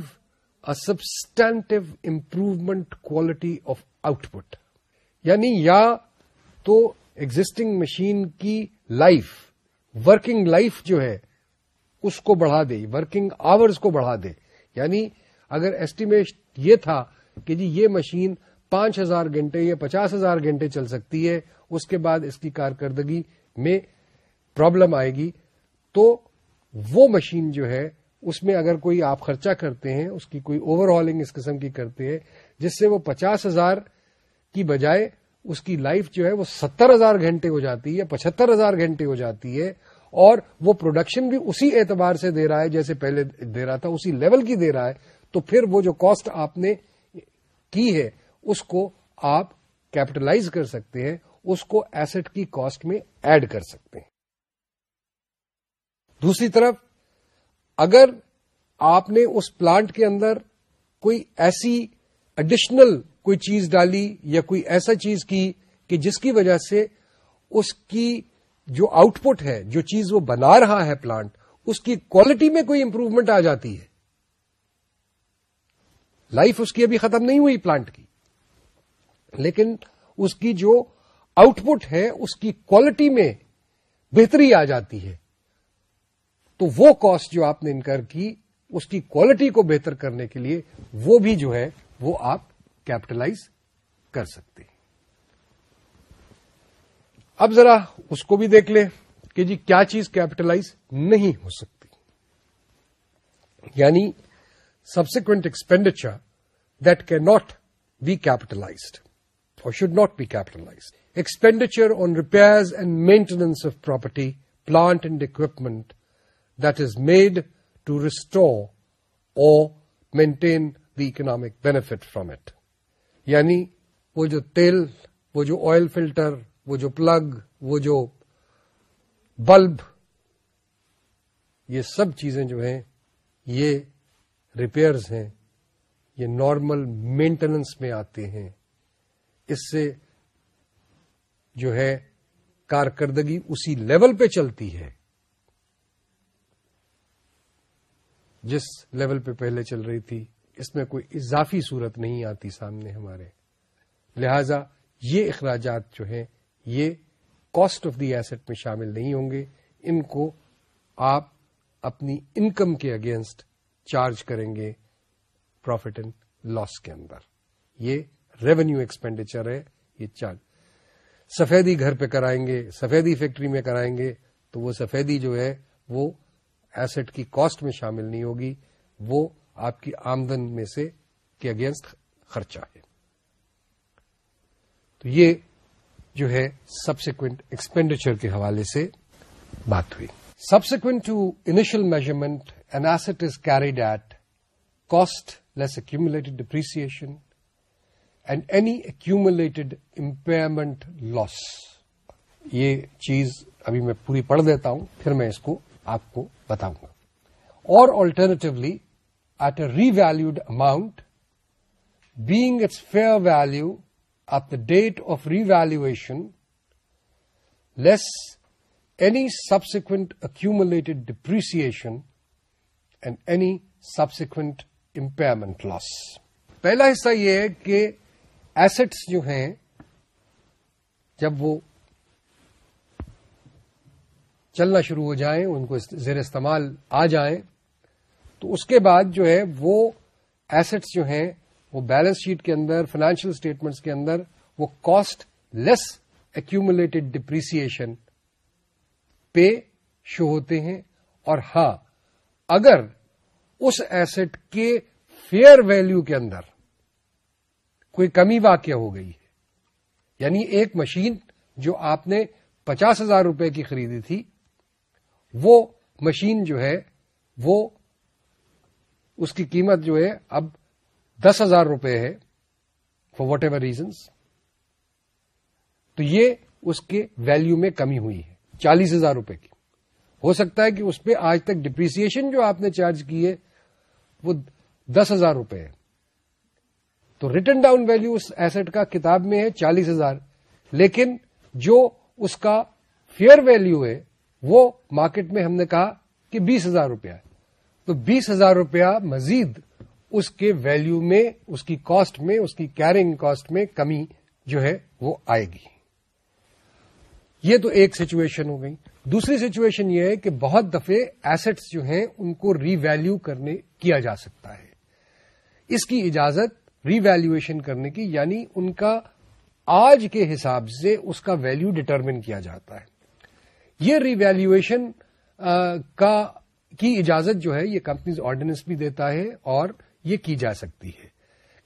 a substantive improvement quality of output یعنی یا تو ایگزٹنگ مشین کی لائف ورکنگ لائف جو ہے، اس کو بڑھا دے ورکنگ آورز کو بڑھا دے. یعنی اگر ایسٹیمیٹ یہ تھا کہ جی یہ مشین پانچ ہزار گھنٹے یا پچاس ہزار گھنٹے چل سکتی ہے، اس کے بعد اس کی کارکردگی میں پرابلم آئے گی، تو وہ مشین جو ہے، اس میں اگر کوئی آپ خرچہ کرتے ہیں، اس کی کوئی اوور ہالنگ اس قسم کی کرتے ہیں، جس سے وہ پچاس ہزار کی بجائے اس کی لائف جو ہے وہ ستر ہزار گھنٹے ہو جاتی ہے، پچہتر ہزار گھنٹے ہو جاتی ہے اور وہ پروڈکشن بھی اسی اعتبار سے دے رہا ہے جیسے پہلے دے رہا تھا، اسی لیول کی دے رہا ہے۔ تو پھر وہ جو کاسٹ آپ نے کی ہے، اس کو آپ کیپٹلائز کر سکتے ہیں، اس کو ایسٹ کی کاسٹ میں ایڈ کر سکتے ہیں۔ دوسری طرف، اگر آپ نے اس پلانٹ کے اندر کوئی ایسی اڈیشنل کوئی چیز ڈالی یا کوئی ایسا چیز کی کہ جس کی وجہ سے اس کی جو آؤٹ پٹ ہے، جو چیز وہ بنا رہا ہے پلانٹ اس کی کوالٹی میں کوئی امپروومنٹ آ جاتی ہے۔ لائف اس کی ابھی ختم نہیں ہوئی پلانٹ کی۔ لیکن اس کی جو آؤٹ پٹ ہے، اس کی کوالٹی میں بہتری آ جاتی ہے۔ تو وہ کاسٹ جو آپ نے انکر کی، اس کی کوالٹی کو بہتر کرنے کے لیے وہ بھی جو ہے، وہ آپ کیپٹلائز کر سکتے اب ذرا اس کو بھی دیکھ لیں کہ جی کیا چیز کیپٹلائز نہیں ہو سکتی۔ یعنی subsequent expenditure that can not be capitalised or should not be capitalised expenditure on repairs and maintenance of property plant and equipment that is made to restore or maintain the economic benefit from it یعنی وہ جو تیل، وہ جو آئل فلٹر وہ جو پلگ وہ جو بلب یہ سب چیزیں جو ہیں، یہ ریپیئرز ہیں، یہ نارمل مینٹیننس میں آتے ہیں۔ اس سے جو ہے کارکردگی اسی لیول پہ چلتی ہے۔ جس لیول پہ پہلے چل رہی تھی اس میں کوئی اضافی صورت نہیں آتی سامنے ہمارے۔ لہذا یہ اخراجات جو ہیں، یہ کاسٹ آف دی ایسٹ میں شامل نہیں ہوں گے۔ ان کو آپ اپنی انکم کے اگینسٹ چارج کریں گے پروفٹ اینڈ لاس کے اندر۔ یہ ریونیو ایکسپینڈیچر ہے، یہ چارج سفیدی گھر پہ کرائیں گے، سفیدی فیکٹری میں کرائیں گے، تو وہ سفیدی جو ہے، وہ ایسٹ کی کاسٹ میں شامل نہیں ہوگی۔ وہ آپ کی آمدن میں سے کے اگینسٹ خرچہ ہے۔ تو یہ جو ہے سبسیکوینٹ ایکسپینڈیچر کے حوالے سے بات ہوئی۔ Subsequent to initial measurement an asset is carried at cost less accumulated depreciation and any accumulated impairment loss یہ چیز ابھی میں پوری پڑھ دیتا ہوں، پھر میں اس کو آپ کو بتاؤں گا۔ اور alternatively at a revalued amount being its fair value at the date of revaluation less any subsequent accumulated depreciation and any subsequent impairment loss پہلا حصہ یہ ہے کہ ایسٹس جو ہیں جب وہ چلنا شروع ہو جائیں ان کو زیر استعمال آ جائیں تو اس کے بعد جو ہے وہ ایسٹس جو ہیں، وہ بیلنس شیٹ کے اندر فائنینشیل اسٹیٹمنٹس کے اندر وہ کاسٹ لیس ایکومولیٹڈ ڈپریسن پے شو ہوتے ہیں۔ اور ہاں اگر اس ایسٹ کے فیئر ویلو کے اندر کوئی کمی واقع ہو گئی ہے یعنی ایک مشین جو آپ نے پچاس ہزار روپے کی خریدی تھی، وہ مشین جو ہے وہ اس کی قیمت جو ہے اب دس ہزار روپے ہے فار واٹ ایور ریزنس تو یہ اس کے ویلو میں کمی ہوئی ہے، چالیس ہزار روپے کی۔ ہو سکتا ہے کہ اس پہ آج تک ڈپریسن جو آپ نے چارج کی ہے، وہ دس ہزار روپے ہے۔ تو ریٹرن ڈاؤن ویلو اس ایسٹ کا کتاب میں ہے، چالیس ہزار۔ لیکن جو اس کا فیئر ویلو ہے، وہ مارکیٹ میں ہم نے کہا کہ بیس ہزار روپیہ ہے۔ تو بیس ہزار روپیہ مزید اس کے ویلو میں، اس کی کاسٹ میں، اس کی کیرنگ کاسٹ میں کمی جو ہے وہ آئے گی۔ یہ تو ایک سچویشن ہو گئی۔ دوسری سچویشن یہ ہے کہ بہت دفعے ایسٹس جو ہیں ان کو ری ویلو کرنے کیا جا سکتا ہے۔ اس کی اجازت ری ویلویشن کرنے کی یعنی ان کا آج کے حساب سے اس کا ویلو ڈٹرمن کیا جاتا ہے۔ یہ ریویلویشن کا کی اجازت جو ہے یہ کمپنیز آرڈیننس بھی دیتا ہے اور یہ کی جا سکتی ہے۔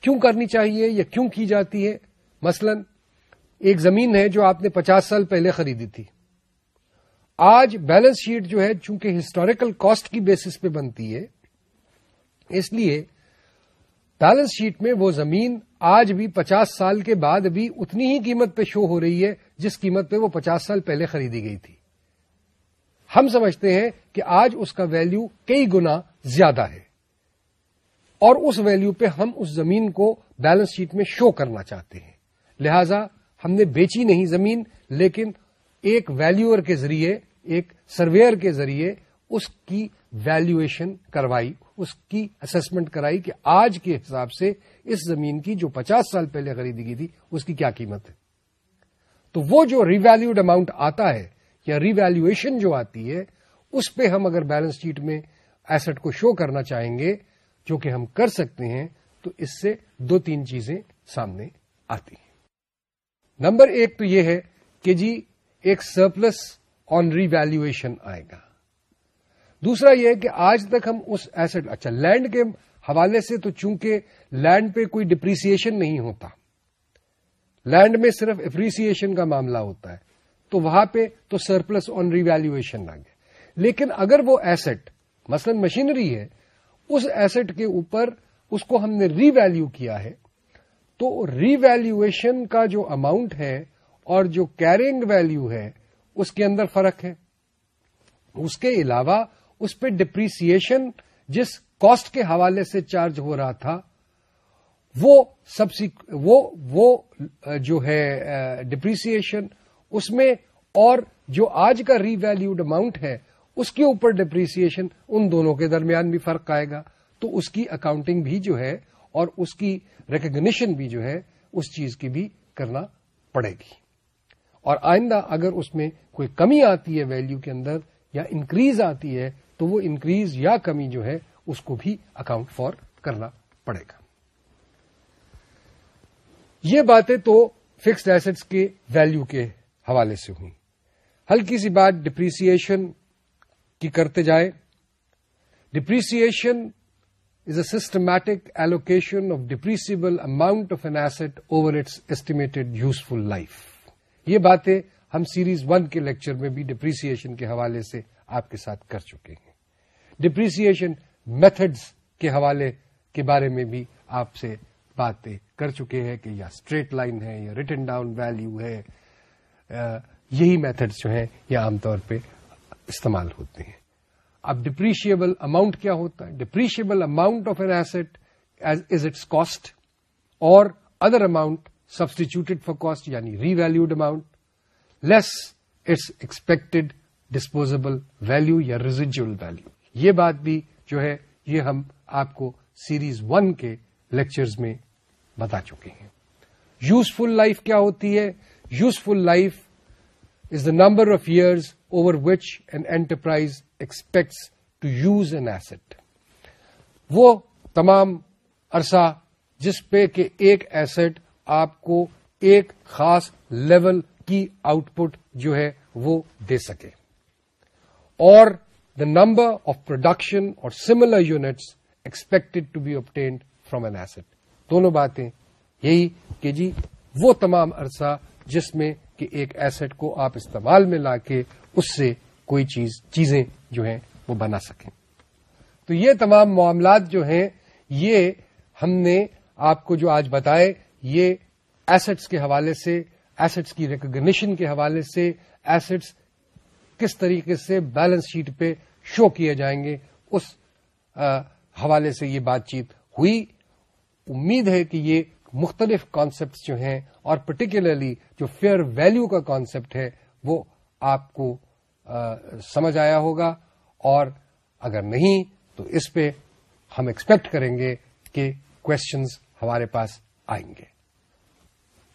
کیوں کرنی چاہیے یا کیوں کی جاتی ہے؟ مثلا ایک زمین ہے جو آپ نے پچاس سال پہلے خریدی تھی۔ آج بیلنس شیٹ جو ہے چونکہ ہسٹوریکل کاسٹ کی بیسس پہ بنتی ہے، اس لیے بیلنس شیٹ میں وہ زمین آج بھی پچاس سال کے بعد بھی اتنی ہی قیمت پہ شو ہو رہی ہے جس قیمت پہ وہ پچاس سال پہلے خریدی گئی تھی۔ ہم سمجھتے ہیں کہ آج اس کا ویلو کئی گنا زیادہ ہے۔ اور اس ویلو پہ ہم اس زمین کو بیلنس شیٹ میں شو کرنا چاہتے ہیں۔ لہذا ہم نے بیچی نہیں زمین، لیکن ایک ویلوئر کے ذریعے، ایک سرویئر کے ذریعے اس کی ویلویشن کروائی، اس کی اسسمنٹ کرائی کہ آج کے حساب سے اس زمین کی جو پچاس سال پہلے خریدی گئی تھی، اس کی کیا قیمت ہے۔ تو وہ جو ریویلوڈ اماؤنٹ آتا ہے یا ریویلویشن جو آتی ہے، اس پہ ہم اگر بیلنس شیٹ میں ایسٹ کو شو کرنا چاہیں گے، جو کہ ہم کر سکتے ہیں، تو اس سے دو تین چیزیں سامنے آتی ہیں۔ نمبر ایک تو یہ ہے کہ جی ایک سرپلس آن ریویلویشن آئے گا۔ دوسرا یہ کہ آج تک ہم اس ایسٹ اچھا لینڈ کے حوالے سے تو چونکہ لینڈ پہ کوئی ڈپریسیشن نہیں ہوتا لینڈ میں صرف اپریسیشن کا معاملہ ہوتا ہے۔ تو وہاں پہ تو سرپلس آن ریویلویشن آ گیا۔ لیکن اگر وہ ایسٹ مثلا مشینری ہے، اس ایسٹ کے اوپر اس کو ہم نے ری ویلو کیا ہے، تو ری ویلویشن کا جو اماؤنٹ ہے اور جو کیرنگ ویلو ہے، اس کے اندر فرق ہے۔ اس کے علاوہ اس پہ ڈپریسیشن جس کاسٹ کے حوالے سے چارج ہو رہا تھا، وہ سب وہ وہ، جو ہے ڈپریسیشن اس میں اور جو آج کا ری ویلوڈ اماؤنٹ ہے، اس کے اوپر ڈپریسیشن ان دونوں کے درمیان بھی فرق آئے گا۔ تو اس کی اکاؤنٹنگ بھی جو ہے اور اس کی ریکگنیشن بھی جو ہے، اس چیز کی بھی کرنا پڑے گی۔ اور آئندہ اگر اس میں کوئی کمی آتی ہے ویلو کے اندر یا انکریز آتی ہے، تو وہ انکریز یا کمی جو ہے، اس کو بھی اکاؤنٹ فار کرنا پڑے گا۔ یہ باتیں تو فکسڈ ایسٹس کے ویلو کے حوالے سے ہوئی ہلکی سی بات ڈپریسیشن کی کرتے جائے۔ Depreciation is a systematic allocation of depreciable amount of an asset over its estimated useful life یہ باتیں ہم سیریز ون کے لیکچر میں بھی ڈپریسیشن کے حوالے سے آپ کے ساتھ کر چکے ہیں۔ ڈپریسیشن میتھڈز کے حوالے کے بارے میں بھی آپ سے باتیں کر چکے ہیں کہ یا اسٹریٹ لائن ہے یا ریٹن ڈاؤن ویلو ہے۔ یہی میتھڈز جو ہیں یہ عام طور پہ استعمال ہوتے ہیں۔ اب ڈپریشیبل اماؤنٹ کیا ہوتا ہے؟ Depreciable amount of an asset is its cost or other amount substituted for cost یعنی revalued amount less its expected disposable value یا ریزیجل ویلو یہ بات بھی جو ہے، یہ ہم آپ کو سیریز ون کے لیکچرز میں بتا چکے ہیں۔ یوزفل لائف کیا ہوتی ہے؟ Useful life is the number of years over which an enterprise expects to use an asset وہ تمام عرصہ جس پہ کہ ایک ایسٹ آپ کو ایک خاص لیول کی آؤٹ پٹ جو ہے وہ دے سکے۔ اور the number of production or similar units expected to be obtained from an asset دونوں باتیں یہی کہ جی وہ تمام عرصہ جس میں کہ ایک ایسٹ کو آپ استعمال میں لا کے اس سے کوئی چیز، چیزیں جو ہیں وہ بنا سکیں۔ تو یہ تمام معاملات جو ہیں، یہ ہم نے آپ کو جو آج بتائے، یہ ایسٹس کے حوالے سے ایسٹس کی ریکگنیشن کے حوالے سے ایسٹس کس طریقے سے بیلنس شیٹ پہ شو کیے جائیں گے، اس حوالے سے یہ بات چیت ہوئی۔ امید ہے کہ یہ مختلف کانسیپٹس جو ہیں اور پرٹیکولرلی جو فیئر ویلو کا کانسیپٹ ہے، وہ آپ کو سمجھ آیا ہوگا۔ اور اگر نہیں، تو اس پہ ہم ایکسپیکٹ کریں گے کہ کوشچنز ہمارے پاس آئیں گے۔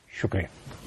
شکریہ۔